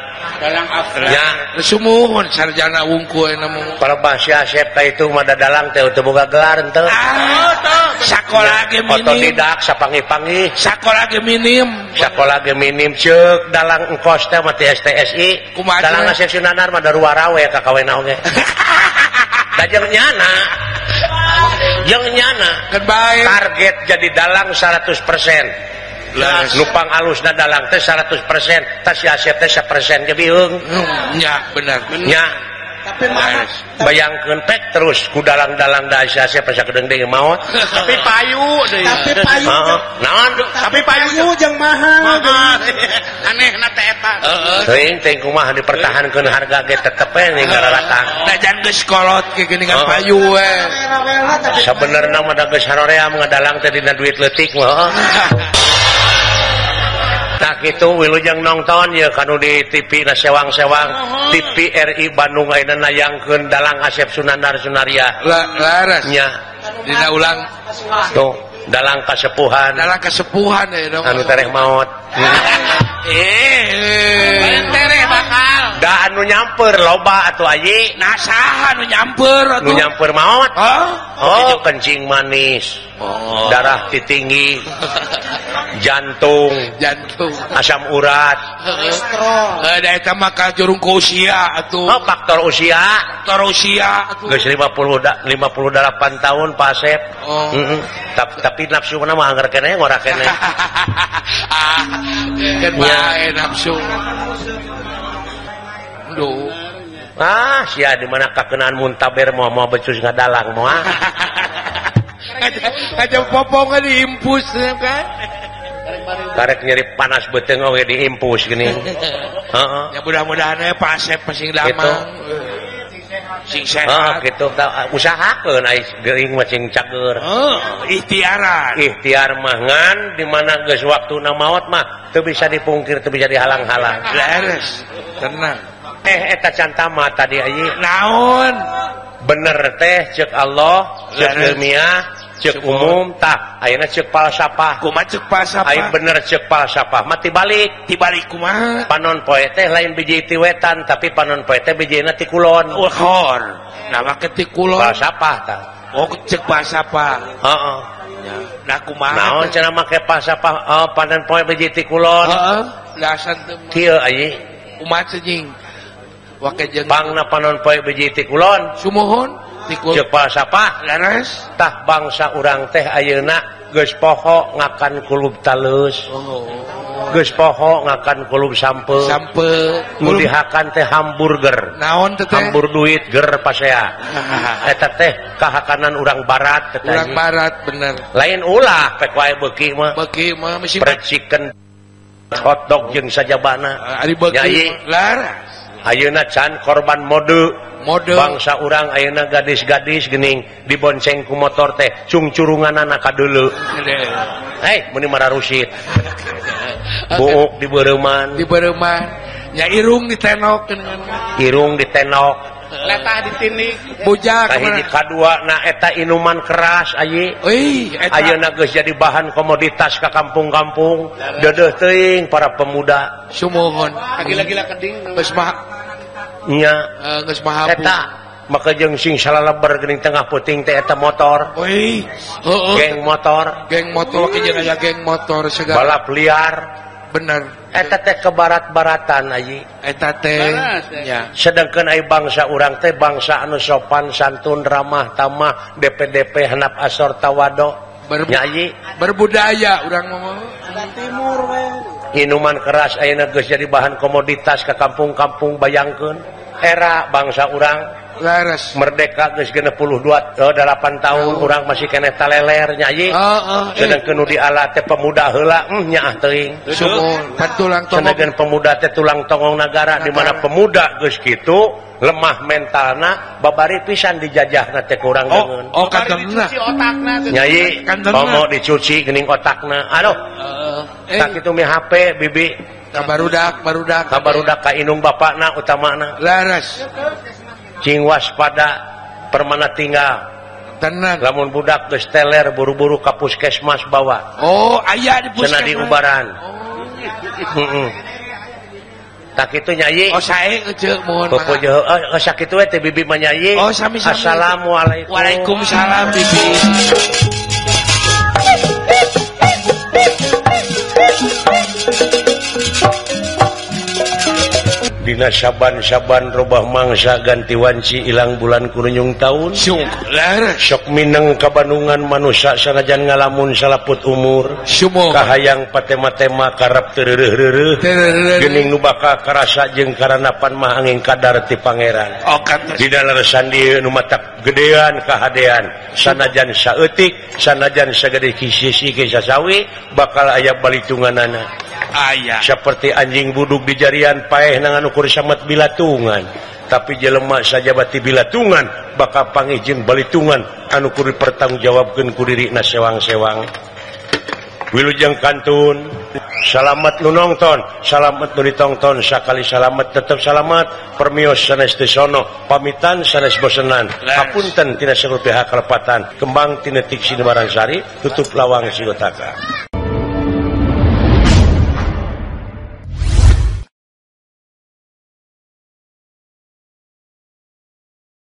sumuhun sarjana wungku eh, para bahasa siapa itu mada dalang teh untuk buka gelar ente. Ah, sekolah ge minim. tidak sapangi pangi sekolah ge minim. Sekolah ge minim cek dalang engkos teh mati STSI kumaha dalang seksi mah mada ruarawe ka kawena oge da jeung nyana. Jeung nyana. Target jadi dalang 100% nupang alus dalang teh 100% persennya benernya bayangkeun pek terus ku dalang-dalang dahsyah siapa asa kedeng deh mau. Tapi payu deh tapi payu heeh. naon? tapi payu jeung mahal aneh na teh eta. Teuing teuing kumaha dipertahankeun harga ge tetep we ninggal rata da geus kolot ge geuning payu we. Sabenerna mah da geus haroream ngadalang teh dina duit leutik mah. tak itu Wilujeng nonton ya kanu di TV na sewang-sewang. Uh-huh. TVRI Bandung Aina yang ke dalam Asep Laras. nya. Dina ulang. Tuh dalam kesepuhan dalam kesepuhan anu tereh maut eh. Tereh bakal da anu nyamper loba atau ayi nasahan nyamper atuh. nyamper maut oh, oh kencing manis. Oh. darah tinggi jantung. Jantung. Asam urat. Kolesterol eh, eta maka jurung ke usia atuh. Oh, faktor usia. Faktor usia atuh. Geus 50 da, 58 tahun Pak Asep. Oh. mm -mm. Ta tapi nafsu mana mah anggar kene ngora kene ah kan bae nafsu. Abdul ah si di mana kakenaan muntaber mau mau becus nggak dalang mau ah aja popong diimpus kan? Karek nyeri panas beteng oke diimpus gini. Ya mudah-mudahan ya Pak Asep pasing lama gitu. sing sehat. Oh, gitu. Usahakeun aing geuing mah cing cager. Oh, ikhtiaran. Ikhtiar mah ngan di mana geus waktuna maot mah teu bisa dipungkir teu bisa dihalang-halang. Leres tenang. teheta cantama tadi ayi. Naon? Bener teh cek Allah ilmiah cek umumtah akhirnya cek palsafah bener cek palsafah mati balik dibalik kuma panon poe teh lain biji tiwetan tapi panon poe teh biji ti kulon. Oh, Uhor nama ketik kulon. Palsafah tah. Oh cek palsafah heeh. Uh -uh. nah kumaha naon cenah make palsafah oh, panon poe biji ti kulon. Heeh. Uh -uh. lasan kieu ayi. Kumaha ceunying Bangna panon poe biji ti kulon Sumohon tikul Jepa sapa laras tah bangsa urang teh ayeuna geus poho ngakan kulub talus. Oh. oh, oh. Geus poho ngakan kulub sampe. Sampe. Nu dihakan teh hamburger. Naon teh? Hambur duit ger pasea. Eta teh kahakanan urang barat teh. Urang barat bener. Lain ulah pek wae beuki mah. Beuki mah mesti fried chicken hotdog jeung sajabana. Ari beuki laras. Ayeuna can korban mode. Mode. Bangsa urang Ayeuna gadis-gadis gening dibonceng ku motor teh cungcurungan anak dulu hei meni mararusit. Buuk di bereman. Di bereman. Nya irung ditenok irung ditenok letah di sini. Bujak kadua na eta inuman keras Ayi. Ayo nagus jadi bahan komoditas ke kampung-kampung. Deudeuh teing para pemuda. Sumohon gila-gila keding. Nya. Geus maha eh, eta maka jeung sing salah lebar geuning tengah puting teh eta motor. Euy heuh oh, oh. geng motor. Geng motor kieu aya geng motor segala. Balap liar. bener eteta ke barat-baratan sedangkan bangsa urang teh bangsa anu sopan santun ramah tamah DPDP hanap asor tawado. Bernyayi berbudaya urang ngomong Timur minuman keras air jadi bahan komoditas ke kampung-kampung bayangkeun. Era bangsa urang. Leres. merdeka guys 62 8 tahun oh. orang masih keneta leler nyanyi oh, oh, ah, ah, eh. nu di alat pemuda hela hmm, nya tulang pemuda teh tulang tongong negara dimana pemuda guys gitu lemah mentalna babari pisan dijajah na teh kurang oh, oh, nyanyi mau dicuci geuning otakna. Aduh. Uh, tak itu mi HP bibi. Kabarudak barudak. Kabarudak ka inung bapakna utamana. Leres Cing waspada permana tinggal. Tenang. Lamun budak geus teler buru-buru kapuskesmas bawa. Oh ayaah di ubaran. Oh. mm tak itu nyayi oh, oh, oh Bibi menyayi oh, Assalamualaikum. Waalaikumsalam Bibi. Dina saaban-saaban robah mangsa ganti wanci ilang bulan kunyung tahun sok Mineng Kabanungan manusia sanajan ngalamun salaput umur. Sumokahaang patema-tema karep terning nubaka karasa jeung karanapan mahanging kadar ti Pangeran. Disan ditak gedean kehaan sanajan saetik sanajan segede kisisi kisah sawwi bakal aya balitungan anak ayaah seperti anjing buduk di jarian paeh nangan ukur samat bilatungan. Tapi jelemah saja batti bilatungan bakal pangijin balitungan. Anukuri pertanggungjawabkan kudiri na sewang-sewang. Wilujeng Kantun. Salamet nu nonton salamet nu ditonton sakali salamet tetap salamet permios sanes sono pamitan sanes bosenan. Kapunten tina serupiah kalepatan. Kembang tina tiksi barang sari tutup lawang sigotaka